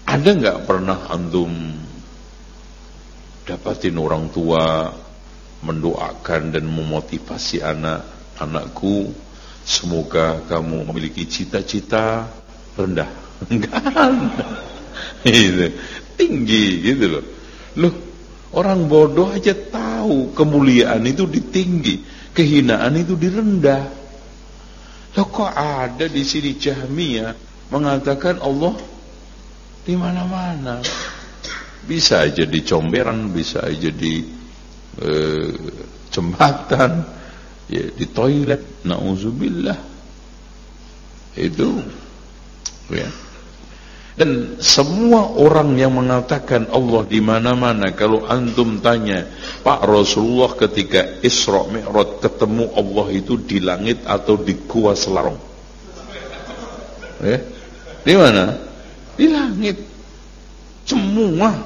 ada nggak pernah antum dapatin orang tua mendoakan dan memotivasi anak anakku Semoga kamu memiliki cita-cita rendah. Enggak ada. Itu. Tinggi gitu loh. Loh, orang bodoh aja tahu kemuliaan itu di tinggi, kehinaan itu di rendah. Loh kok ada di sini Jahmiyah mengatakan Allah di mana-mana. Bisa aja di comberan, bisa aja di eh, jembatan, ya di toilet. Nauzubillah. Itu ya. Dan semua orang yang mengatakan Allah di mana-mana kalau antum tanya Pak Rasulullah ketika Isra Mi'raj ketemu Allah itu di langit atau di gua Selarong ya di mana di langit semua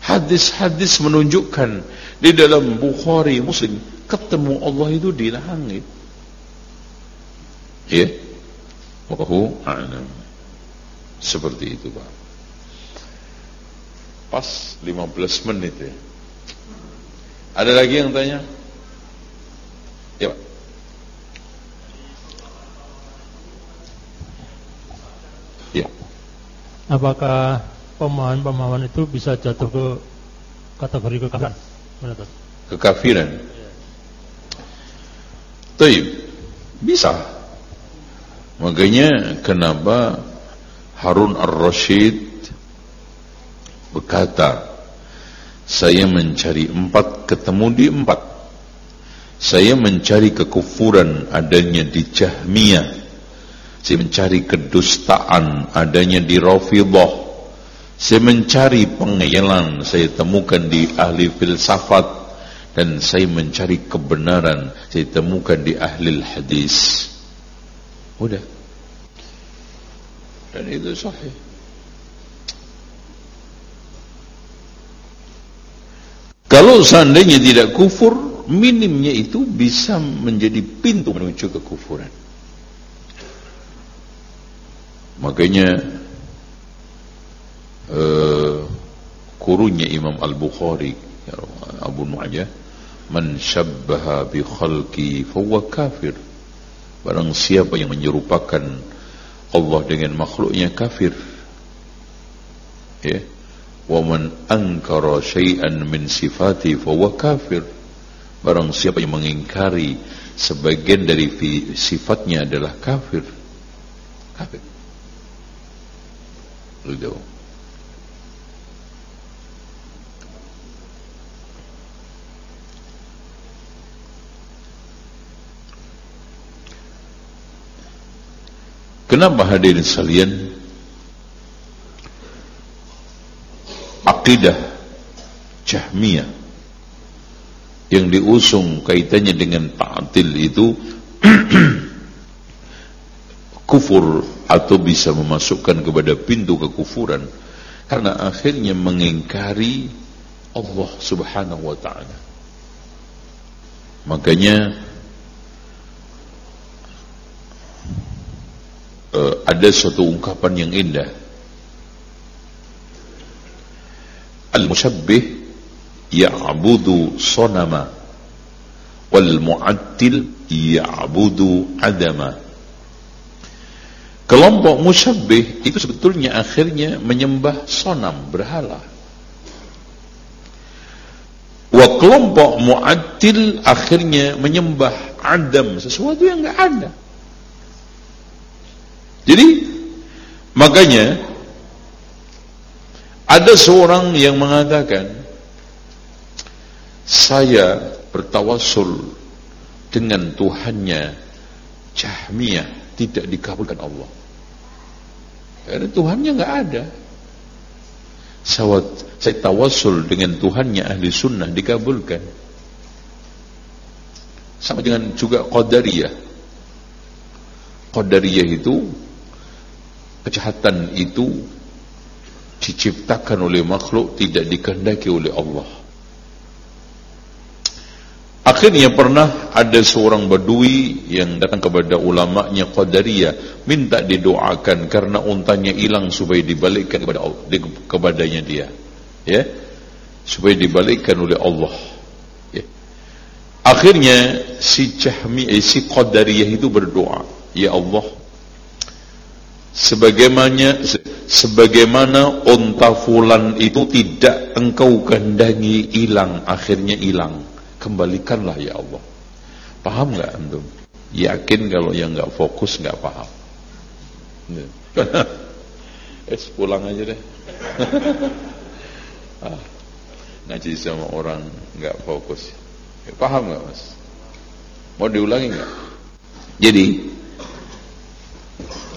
hadis-hadis menunjukkan di dalam Bukhari Muslim ketemu Allah itu di langit. Ya. Wallahu a'lam. Seperti itu, Pak. Pas 15 menit ya. Ada lagi yang tanya? Ya, Pak. Apakah pemahaman-pemahaman itu bisa jatuh ke kategori kekafiran? Kekafiran. Taib. Bisa. Makanya kenapa Harun Ar-Rashid berkata, saya mencari empat, ketemu di empat. Saya mencari kekufuran adanya di Jahmiyah. Saya mencari kedustaan adanya di Rafidah. Saya mencari pengeyalan saya temukan di ahli filsafat dan saya mencari kebenaran saya temukan di ahli hadis. Udah. Dan itu sahih. Kalau seandainya tidak kufur minimnya itu bisa menjadi pintu menuju kekufuran makanya uh, kurunya Imam Al-Bukhari ya Abu Nu'ajah man syabbaha bi khalqi fahuwa kafir. Barang siapa yang menyerupakan Allah dengan makhluknya kafir ya wa man ankara syai'an min sifati fahuwa kafir. Barang siapa yang mengingkari sebagian dari sifatnya adalah kafir. Kafir Ridho. Kenapa hadirin sekalian akidah Jahmiyah yang diusung kaitannya dengan ta'til itu kufur atau bisa memasukkan kepada pintu kekufuran karena akhirnya mengingkari Allah Subhanahu wa taala. Makanya uh, ada suatu ungkapan yang indah. Al-musyabbih ya'budu sonama wal mu'attil ya'budu adama kelompok musyabbih itu sebetulnya akhirnya menyembah sonam berhala wa kelompok mu'attil akhirnya menyembah adam sesuatu yang enggak ada jadi makanya ada seorang yang mengatakan saya bertawasul dengan Tuhannya Jahmiyah tidak dikabulkan Allah. Karena Tuhannya nggak ada. Saya, tawasul dengan Tuhannya ahli sunnah dikabulkan. Sama dengan juga Qadariyah. Qadariyah itu kejahatan itu diciptakan oleh makhluk tidak dikehendaki oleh Allah akhirnya pernah ada seorang badui yang datang kepada ulama'nya Qadariyah minta didoakan karena untanya hilang supaya dibalikkan kepada kepadanya dia. Ya? Supaya dibalikkan oleh Allah. Ya. akhirnya si Jahmi eh, si Qadariyah itu berdoa ya Allah sebagaimana sebagaimana unta fulan itu tidak engkau gandangi hilang akhirnya hilang kembalikanlah ya Allah. Paham nggak antum? Yakin kalau yang nggak fokus nggak paham. Es pulang aja deh. Ah, ngaji sama orang nggak fokus. Paham nggak mas? Mau diulangi nggak? Jadi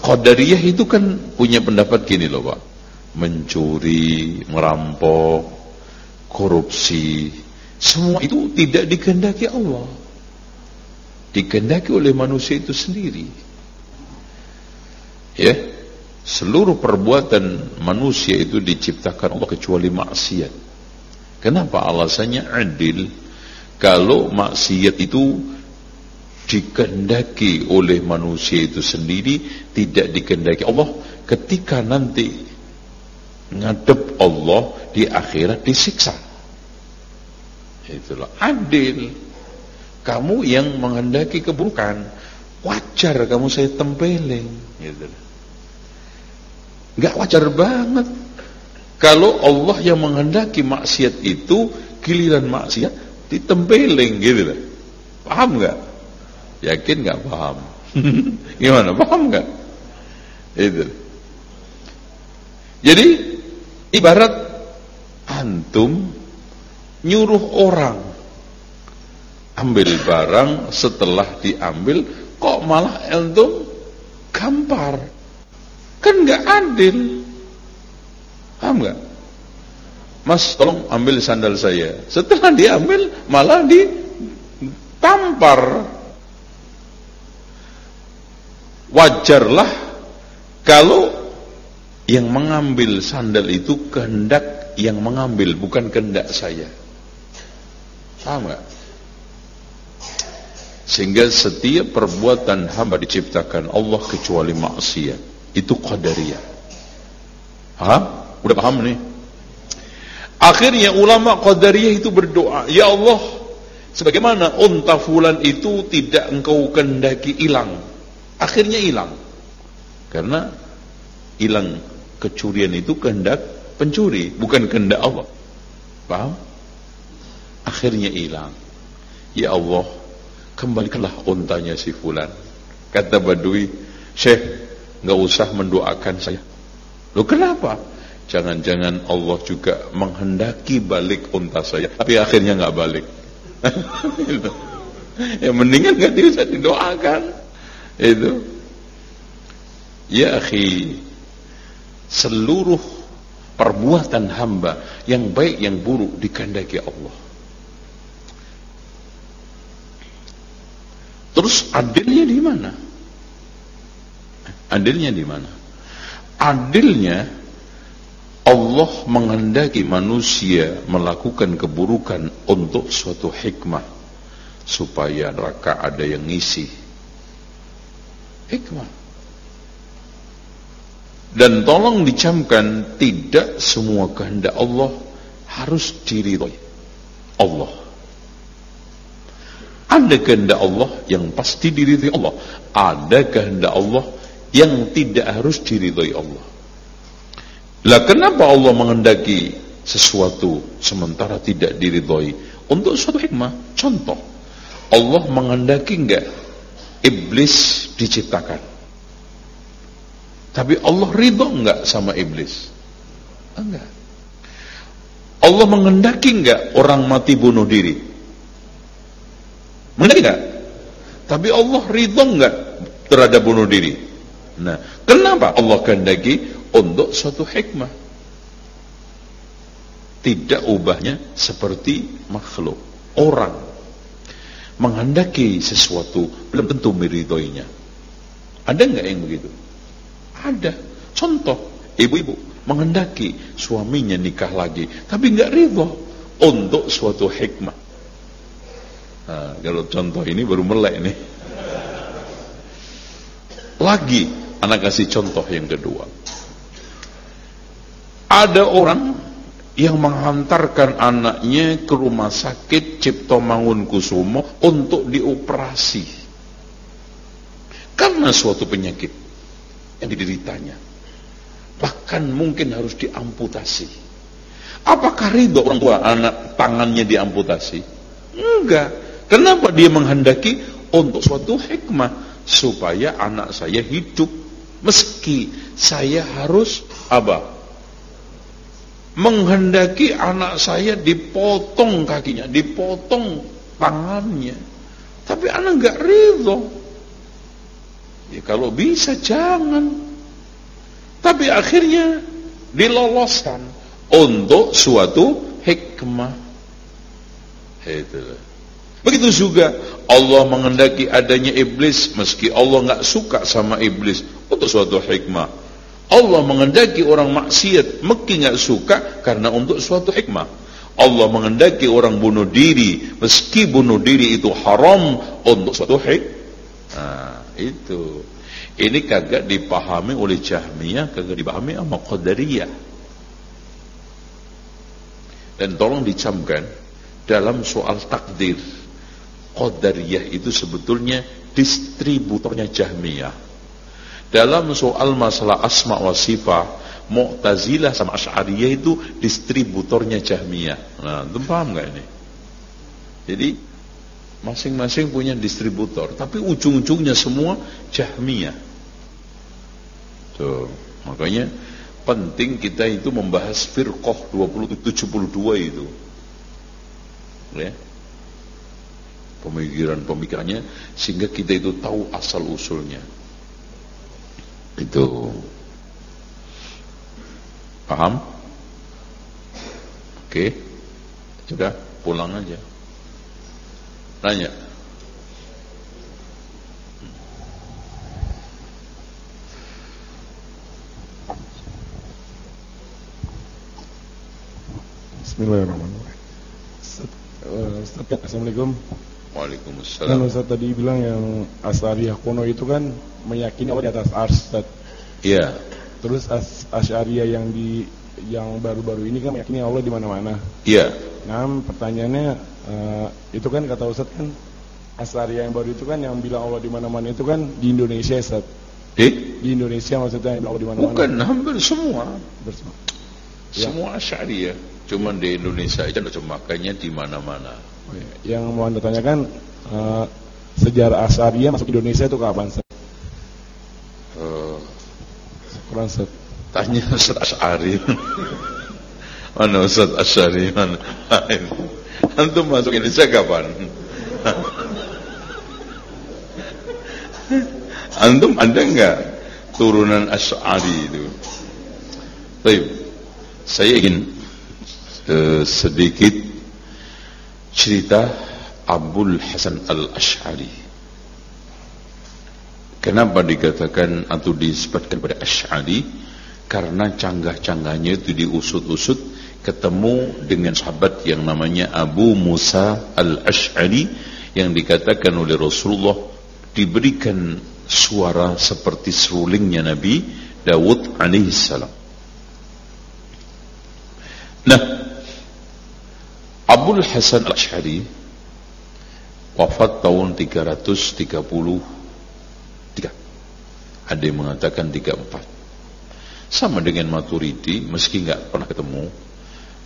Qadariyah itu kan punya pendapat gini loh Pak. Mencuri, merampok, korupsi, semua itu tidak dikehendaki Allah. Dikehendaki oleh manusia itu sendiri. Ya, seluruh perbuatan manusia itu diciptakan Allah kecuali maksiat. Kenapa alasannya adil? Kalau maksiat itu dikendaki oleh manusia itu sendiri tidak dikendaki Allah ketika nanti ngadep Allah di akhirat disiksa itulah. Adil. Kamu yang menghendaki keburukan. Wajar kamu saya tempeleng. Gitu. Nggak wajar banget. Kalau Allah yang menghendaki maksiat itu giliran maksiat ditempeleng gitu paham nggak? Yakin nggak? Paham? Gimana? Paham nggak? Itu. Jadi ibarat antum nyuruh orang. Ambil barang setelah diambil kok malah antum gampar? Kan nggak adil. Paham nggak? Mas tolong ambil sandal saya. Setelah diambil malah ditampar. Wajarlah kalau yang mengambil sandal itu kehendak yang mengambil bukan kehendak saya paham gak? sehingga setiap perbuatan hamba diciptakan Allah kecuali maksiat. Itu qadariyah. Paham? udah paham nih? Akhirnya ulama qadariyah itu berdoa ya Allah sebagaimana unta fulan itu tidak engkau kendaki hilang. Akhirnya hilang. Karena hilang kecurian itu kehendak pencuri bukan kehendak Allah. Paham akhirnya hilang. Ya Allah kembalikanlah untanya si fulan. Kata badui syekh nggak usah mendoakan saya. Lo kenapa? Jangan-jangan Allah juga menghendaki balik unta saya tapi akhirnya nggak balik. Ya mendingan nggak usah didoakan. Itu. Ya akhi seluruh perbuatan hamba yang baik yang buruk dikandaki Allah terus adilnya di mana? Adilnya di mana? Adilnya Allah menghendaki manusia melakukan keburukan untuk suatu hikmah supaya neraka ada yang ngisi. Hikmah. Dan tolong dicamkan tidak semua kehendak Allah harus diridhoi Allah. Ada kehendak Allah yang pasti diridhoi Allah. Ada kehendak Allah yang tidak harus diridhoi Allah. Lah kenapa Allah mengendaki sesuatu sementara tidak diridhoi? Untuk suatu hikmah. Contoh, Allah mengendaki enggak iblis diciptakan? Tapi Allah ridho enggak sama iblis? Enggak. Allah mengendaki enggak orang mati bunuh diri? Enggak? Tapi Allah ridho enggak terhadap bunuh diri? Nah, kenapa Allah kehendaki? Untuk suatu hikmah. Tidak ubahnya seperti makhluk. Orang menghendaki sesuatu belum tentu meridhoinya. Ada enggak yang begitu? Ada. Contoh, ibu-ibu mengendaki suaminya nikah lagi, tapi nggak ridho untuk suatu hikmah. Nah, kalau contoh ini baru melek nih. Lagi, anak kasih contoh yang kedua. Ada orang yang menghantarkan anaknya ke rumah sakit Cipto Mangunkusumo untuk dioperasi karena suatu penyakit yang dideritanya. Bahkan mungkin harus diamputasi. Apakah ridho orang tua anak tangannya diamputasi? Enggak. Kenapa dia menghendaki untuk suatu hikmah supaya anak saya hidup meski saya harus apa? Menghendaki anak saya dipotong kakinya, dipotong tangannya. Tapi anak enggak ridho. Ya kalau bisa jangan. Tapi akhirnya diloloskan untuk suatu hikmah. Itu. Begitu juga Allah mengendaki adanya iblis meski Allah nggak suka sama iblis untuk suatu hikmah. Allah mengendaki orang maksiat meski nggak suka karena untuk suatu hikmah. Allah mengendaki orang bunuh diri meski bunuh diri itu haram untuk suatu hikmah. Nah, itu. Ini kagak dipahami oleh Jahmiyah, kagak dipahami sama Qadariyah. Dan tolong dicamkan dalam soal takdir. Qadariyah itu sebetulnya distributornya Jahmiyah. Dalam soal masalah asma wa sifat, Mu'tazilah sama Asy'ariyah itu distributornya Jahmiyah. Nah, itu paham nggak ini? Jadi Masing-masing punya distributor, tapi ujung-ujungnya semua Jahmiyah. Tuh, makanya penting kita itu membahas firqah 2072 itu. Ya. Pemikiran-pemikirannya sehingga kita itu tahu asal usulnya. Itu paham? Oke. Sudah pulang aja. Tanya. Bismillahirrahmanirrahim. Uh, Assalamualaikum. Waalaikumsalam. Kan Ustaz tadi bilang yang Asariyah kuno itu kan meyakini Allah di atas ars, Ustaz. Iya. Terus as Asy'ariyah yang di yang baru-baru ini kan meyakini Allah di mana-mana. Iya. Nah, pertanyaannya uh, itu kan kata Ustaz kan Asaria yang baru itu kan yang bilang Allah di mana-mana itu kan di Indonesia Ustaz. Di? Di Indonesia maksudnya yang Allah di mana-mana. Bukan, hampir semua. Bersama. Ya. Semua Asy'ariyah. Cuman di Indonesia aja makanya di mana-mana. Iya. Yang mau Anda tanyakan uh, sejarah Asaria masuk Indonesia itu kapan? Uh, Kurang Ustaz. Tanya Ustaz Asy'ari. mana Ustaz Asy'ari? Mana? Antum masuk Indonesia kapan? Antum ada enggak turunan Asy'ari itu? Baik. Saya ingin uh, sedikit cerita Abdul Hasan Al-Asy'ari. Kenapa dikatakan atau disebutkan pada Asy'ari? Karena canggah-canggahnya itu diusut-usut ketemu dengan sahabat yang namanya Abu Musa al-Ash'ari yang dikatakan oleh Rasulullah diberikan suara seperti serulingnya Nabi Dawud alaihissalam. Nah, Abdul Hasan al-Ash'ari wafat tahun 333. Ada yang mengatakan 34. Sama dengan Maturidi, meski nggak pernah ketemu,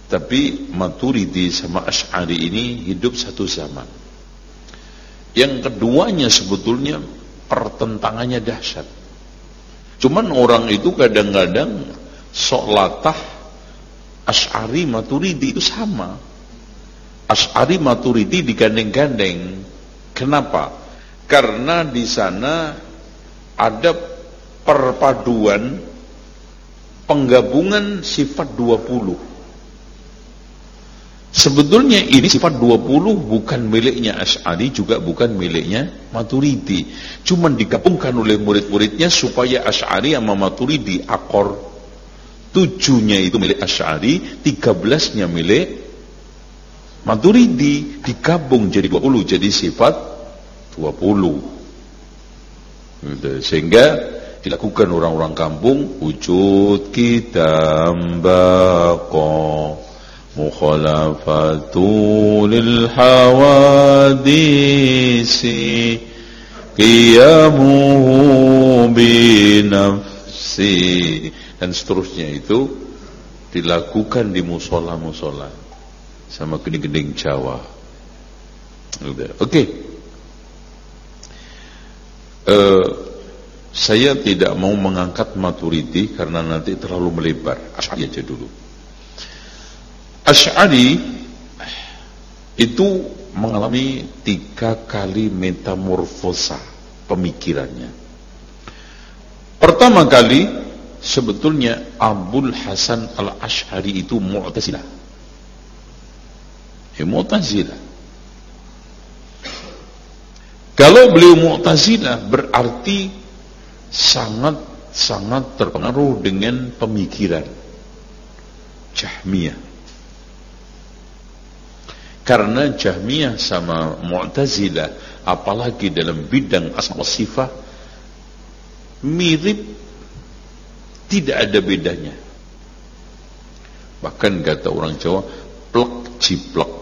tapi Maturidi sama Ash'ari ini hidup satu zaman. Yang keduanya sebetulnya pertentangannya dahsyat. Cuman orang itu kadang-kadang sok latah Ash'ari Maturidi itu sama. Ash'ari Maturidi digandeng-gandeng. Kenapa? Karena di sana ada perpaduan penggabungan sifat 20. Sebetulnya ini sifat 20 bukan miliknya Ash'ari juga bukan miliknya Maturidi. Cuman digabungkan oleh murid-muridnya supaya Ash'ari sama Maturidi akor. Tujuhnya itu milik Ash'ari, tiga belasnya milik Maturidi digabung jadi 20 jadi sifat 20 gitu. sehingga dilakukan orang-orang kampung wujud kita bako mukhalafatu lil hawadisi qiyamuhu binafsi. Dan seterusnya itu dilakukan di musola-musola sama gening-gening Jawa. Oke. Okay. Uh, eh, saya tidak mau mengangkat maturiti karena nanti terlalu melebar. Asal aja dulu. Ash'ari itu mengalami tiga kali metamorfosa pemikirannya. Pertama kali sebetulnya Abdul Hasan al-Ash'ari itu Mu'tazilah. Ya. Kalau beliau Mu'tazilah berarti sangat-sangat terpengaruh dengan pemikiran Jahmiyah. Karena Jahmiyah sama Mu'tazilah apalagi dalam bidang asma sifat mirip tidak ada bedanya. Bahkan kata orang Jawa plek ciplek.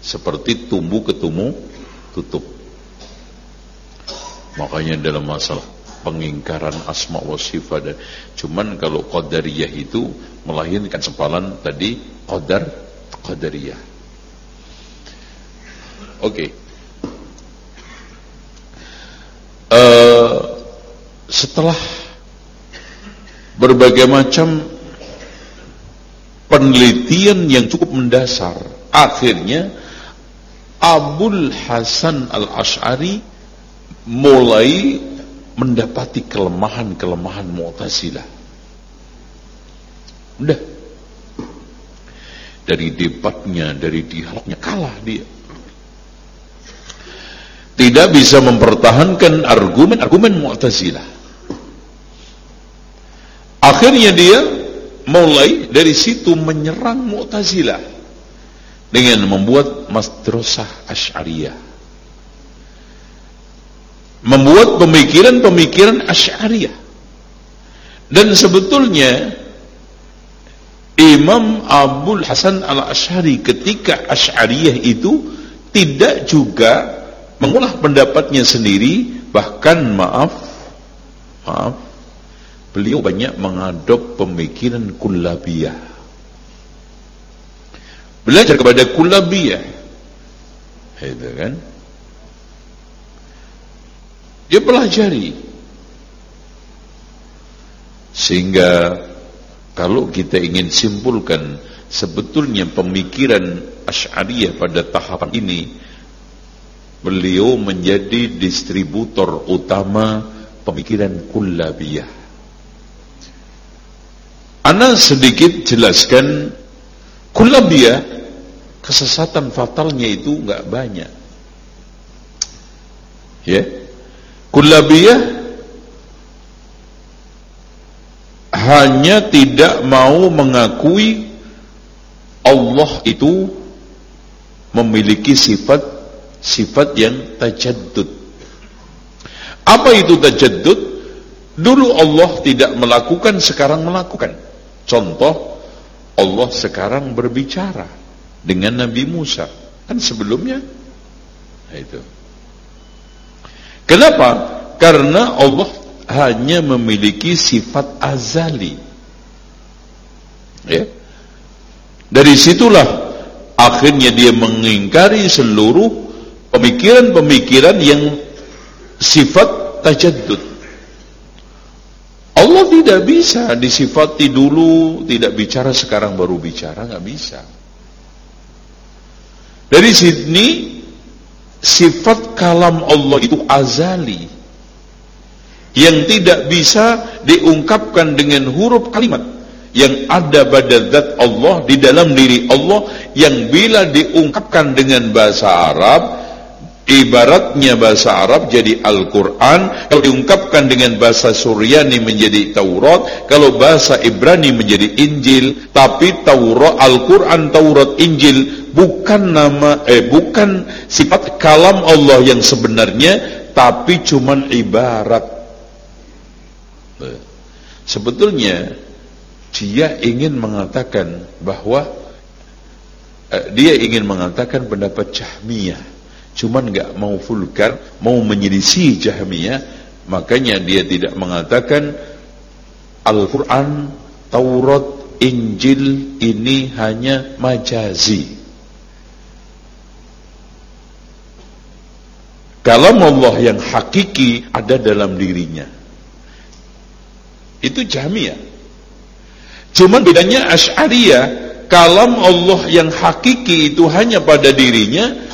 Seperti tumbuh ketemu tutup. Makanya dalam masalah pengingkaran asma wa sifat cuman kalau qadariyah itu melahirkan sempalan tadi qadar qadariyah Oke. Okay. Uh, eh, setelah berbagai macam penelitian yang cukup mendasar, akhirnya Abul Hasan Al-Ash'ari mulai mendapati kelemahan-kelemahan Mu'tazilah. Udah. Dari debatnya, dari dialognya kalah dia tidak bisa mempertahankan argumen-argumen Mu'tazilah. Akhirnya dia mulai dari situ menyerang Mu'tazilah dengan membuat madrasah Asy'ariyah. Membuat pemikiran-pemikiran Asy'ariyah. Dan sebetulnya Imam Abdul Hasan al-Ash'ari ketika Asy'ariyah itu tidak juga mengolah pendapatnya sendiri bahkan maaf maaf beliau banyak mengadop pemikiran kullabiyah belajar kepada kullabiyah itu kan? Dia pelajari. Sehingga kalau kita ingin simpulkan sebetulnya pemikiran Asy'ariyah pada tahapan ini beliau menjadi distributor utama pemikiran kullabiyah. Ana sedikit jelaskan kullabiyah kesesatan fatalnya itu enggak banyak. Ya. Kullabiyah hanya tidak mau mengakui Allah itu memiliki sifat sifat yang tajaddud. Apa itu tajaddud? Dulu Allah tidak melakukan, sekarang melakukan. Contoh, Allah sekarang berbicara dengan Nabi Musa. Kan sebelumnya, nah itu. Kenapa? Karena Allah hanya memiliki sifat azali. Ya. Dari situlah akhirnya dia mengingkari seluruh pemikiran-pemikiran yang sifat tajaddud. Allah tidak bisa. Disifati dulu, tidak bicara sekarang baru bicara, nggak bisa. Dari sini sifat kalam Allah itu azali. Yang tidak bisa diungkapkan dengan huruf kalimat. Yang ada pada zat Allah di dalam diri Allah yang bila diungkapkan dengan bahasa Arab Ibaratnya bahasa Arab jadi Al-Quran. Kalau diungkapkan dengan bahasa Suryani menjadi Taurat. Kalau bahasa Ibrani menjadi Injil. Tapi Taurat, Al-Quran, Taurat, Injil Bukan nama, eh bukan sifat kalam Allah yang sebenarnya Tapi cuman ibarat. Sebetulnya Dia ingin mengatakan bahwa eh, Dia ingin mengatakan pendapat Jahmiyah cuman nggak mau vulgar, mau menyelisih Jahmiyah, makanya dia tidak mengatakan Al-Quran, Taurat, Injil ini hanya majazi. Kalam Allah yang hakiki ada dalam dirinya. Itu Jahmiyah. Cuman bedanya Ash'ariyah, kalam Allah yang hakiki itu hanya pada dirinya,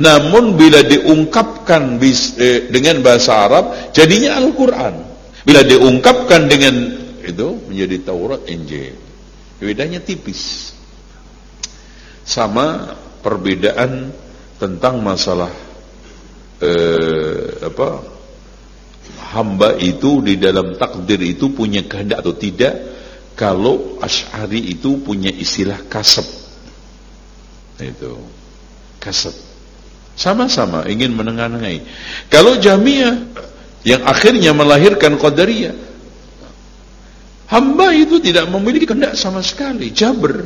namun bila diungkapkan eh, dengan bahasa Arab jadinya Al-Quran. Bila diungkapkan dengan itu menjadi Taurat Injil. Bedanya tipis. Sama perbedaan tentang masalah eh, apa hamba itu di dalam takdir itu punya kehendak atau tidak kalau Ash'ari itu punya istilah kasab itu kasab sama-sama ingin menengahi. Kalau Jamiah yang akhirnya melahirkan Qadariyah, hamba itu tidak memiliki kehendak sama sekali, Jabr,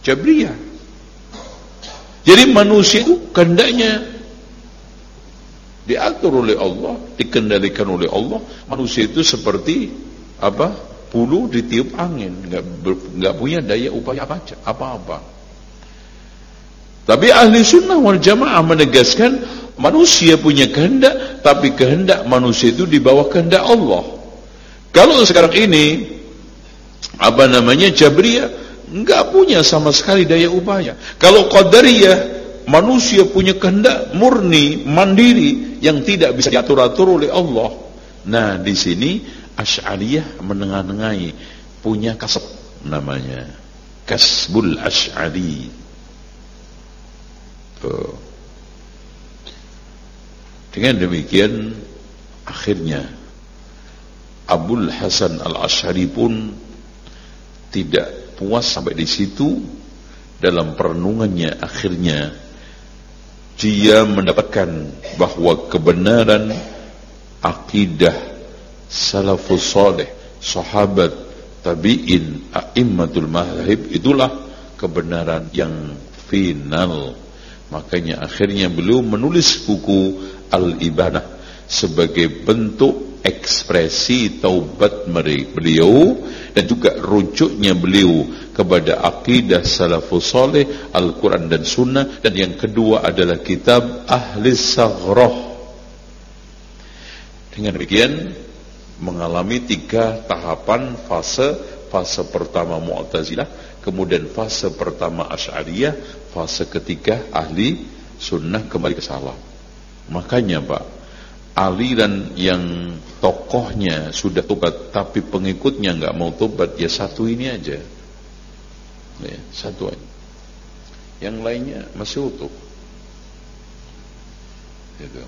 Jabriyah. Jadi manusia itu kehendaknya diatur oleh Allah, dikendalikan oleh Allah. Manusia itu seperti apa? Bulu ditiup angin, nggak nggak punya daya upaya apa apa-apa. Tapi ahli sunnah wal jamaah menegaskan manusia punya kehendak, tapi kehendak manusia itu di bawah kehendak Allah. Kalau sekarang ini apa namanya Jabriyah enggak punya sama sekali daya upaya. Kalau Qadariyah manusia punya kehendak murni, mandiri yang tidak bisa diatur-atur oleh Allah. Nah, di sini Asy'ariyah menengah-nengahi punya kasab namanya. Kasbul Asy'ari. Dengan demikian akhirnya Abul Hasan Al-Asy'ari pun tidak puas sampai di situ. Dalam perenungannya akhirnya dia mendapatkan bahwa kebenaran akidah salafus saleh sahabat tabi'in a'immatul mahib itulah kebenaran yang final Makanya akhirnya beliau menulis buku Al-Ibadah sebagai bentuk ekspresi taubat beliau dan juga rujuknya beliau kepada akidah salafus saleh Al-Quran dan Sunnah. Dan yang kedua adalah kitab Ahli Saghroh. Dengan demikian mengalami tiga tahapan. Fase fase pertama Mu'tazilah kemudian fase pertama Asy'ariyah, fase ketiga ahli sunnah kembali ke salah. Makanya Pak, aliran yang tokohnya sudah tobat tapi pengikutnya nggak mau tobat ya satu ini aja. Ya, satu aja. Yang lainnya masih utuh. Gitu.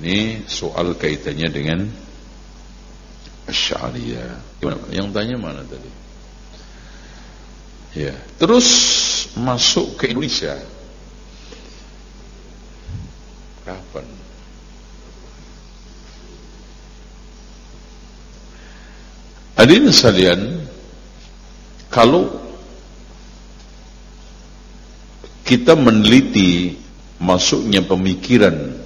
Ini soal kaitannya dengan Asy'ariyah. Yang tanya mana tadi? Ya, terus masuk ke Indonesia. Kapan? Hadirin sekalian, kalau kita meneliti masuknya pemikiran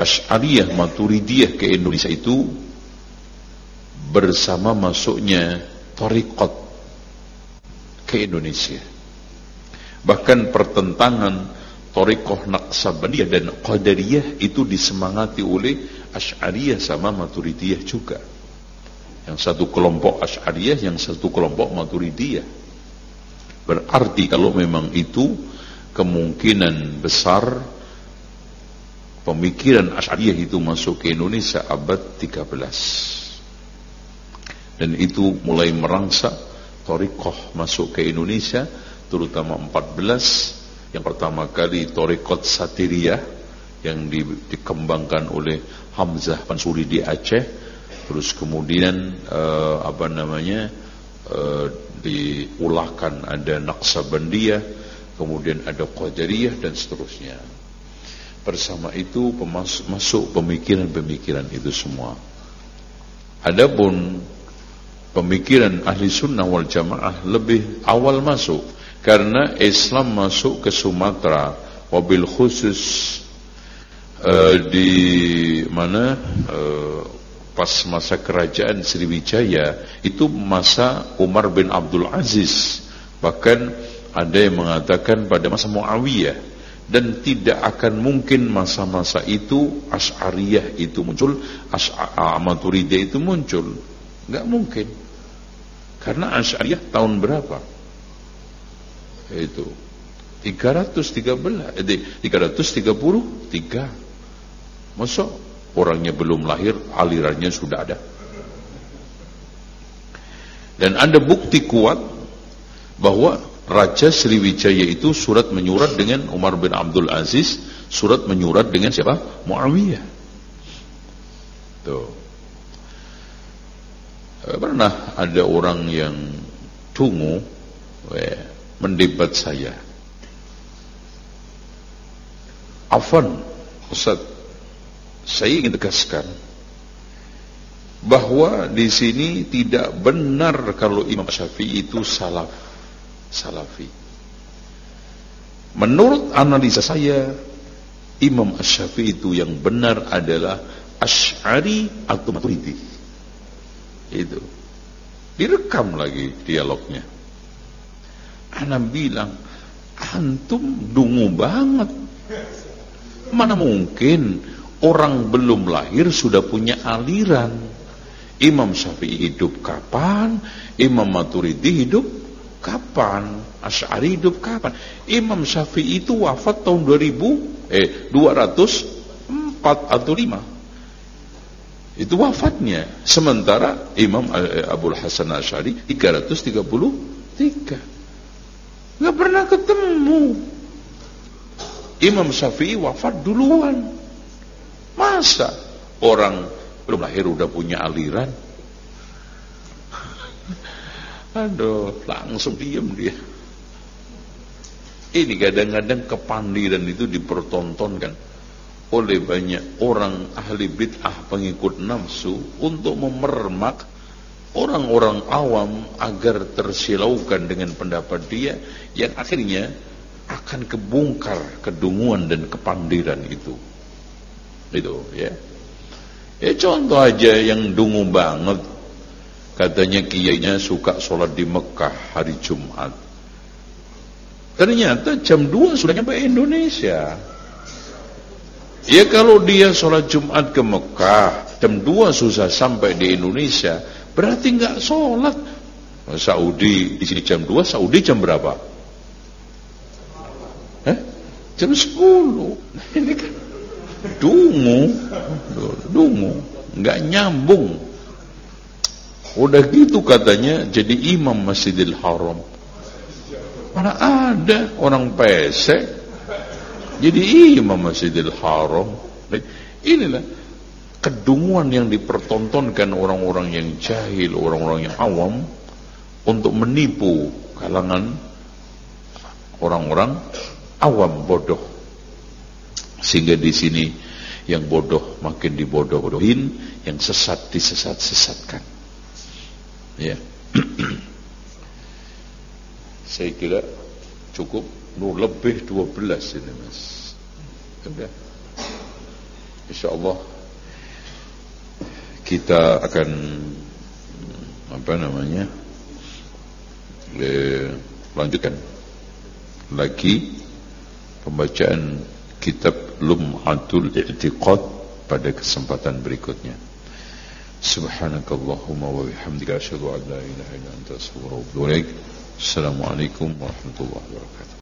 Asy'ariyah Maturidiyah ke Indonesia itu bersama masuknya Tariqat ke Indonesia. Bahkan pertentangan Tariqah Naqsabandiyah dan Qadariyah itu disemangati oleh Asy'ariyah sama Maturidiyah juga. Yang satu kelompok Asy'ariyah, yang satu kelompok Maturidiyah. Berarti kalau memang itu kemungkinan besar pemikiran Asy'ariyah itu masuk ke Indonesia abad 13. Dan itu mulai merangsak Torikoh masuk ke Indonesia terutama 14 yang pertama kali Torikot Satiriyah yang di, dikembangkan oleh Hamzah Pansuri di Aceh. Terus kemudian uh, apa namanya uh, diulahkan ada Naqsabandiyah kemudian ada Qadariyah dan seterusnya. Bersama itu masuk pemikiran-pemikiran itu semua. Adapun pemikiran ahli sunnah wal jamaah lebih awal masuk karena Islam masuk ke Sumatera. Wabil khusus uh, di mana uh, pas masa kerajaan Sriwijaya itu masa Umar bin Abdul Aziz. Bahkan ada yang mengatakan pada masa Muawiyah. Dan tidak akan mungkin masa-masa itu Ash'ariyah itu muncul Ash'amaturide itu muncul nggak mungkin. Karena Ash'ariyah tahun berapa? Itu. 313 eh, 333 masuk orangnya belum lahir alirannya sudah ada. Dan ada bukti kuat bahwa Raja Sriwijaya itu surat menyurat dengan Umar bin Abdul Aziz surat menyurat dengan siapa? Muawiyah. Tuh pernah ada orang yang tungu eh, mendebat saya Afan Ustaz saya ingin tegaskan bahwa di sini tidak benar kalau Imam Syafi'i itu salaf salafi. Menurut analisa saya, Imam Syafi'i itu yang benar adalah Ash'ari atau Maturidi. Itu. Direkam lagi dialognya. Ana bilang, antum dungu banget. Mana mungkin Orang belum lahir sudah punya aliran. Imam Syafi'i hidup kapan? Imam Maturidi hidup kapan? Asy'ari hidup kapan? Imam Syafi'i itu wafat tahun 2000 eh 204 atau 5. Itu wafatnya. Sementara Imam eh, Abdul Hasan Asy'ari 333. Enggak pernah ketemu. Imam Syafi'i wafat duluan. Masa orang belum lahir udah punya aliran? Aduh, langsung diem dia. Ini kadang-kadang kepandiran itu dipertontonkan oleh banyak orang ahli bid'ah pengikut nafsu untuk memermak orang-orang awam agar tersilaukan dengan pendapat dia yang akhirnya akan kebongkar kedunguan dan kepandiran itu. Itu ya. Ya contoh aja yang dungu banget. Katanya kiainya suka sholat di Mekah hari Jumat. Ternyata jam 2 sudah nyampe Indonesia ya kalau dia sholat Jumat ke Mekah jam 2 susah sampai di Indonesia berarti nggak sholat. Saudi di sini jam 2 Saudi jam berapa? Eh? jam 10 ini kan dungu. Dungu. Nggak nyambung. Udah gitu katanya jadi imam Masjidil Haram. Mana ada orang pesek jadi imam Masjidil Haram inilah kedunguan yang dipertontonkan orang-orang yang jahil orang-orang yang awam untuk menipu kalangan orang-orang awam bodoh sehingga di sini yang bodoh makin dibodoh-bodohin, yang sesat disesat-sesatkan. Ya. Saya kira cukup nur lebih 12 ini mas. Sudah. InsyaAllah kita akan apa namanya eh, lanjutkan lagi pembacaan kitab Lum'atul I'tiqad pada kesempatan berikutnya. Subhanakallahumma wa bihamdika asyhadu an la ilaha illa anta astaghfiruka wa atubu ilaik. Assalamualaikum warahmatullahi wabarakatuh.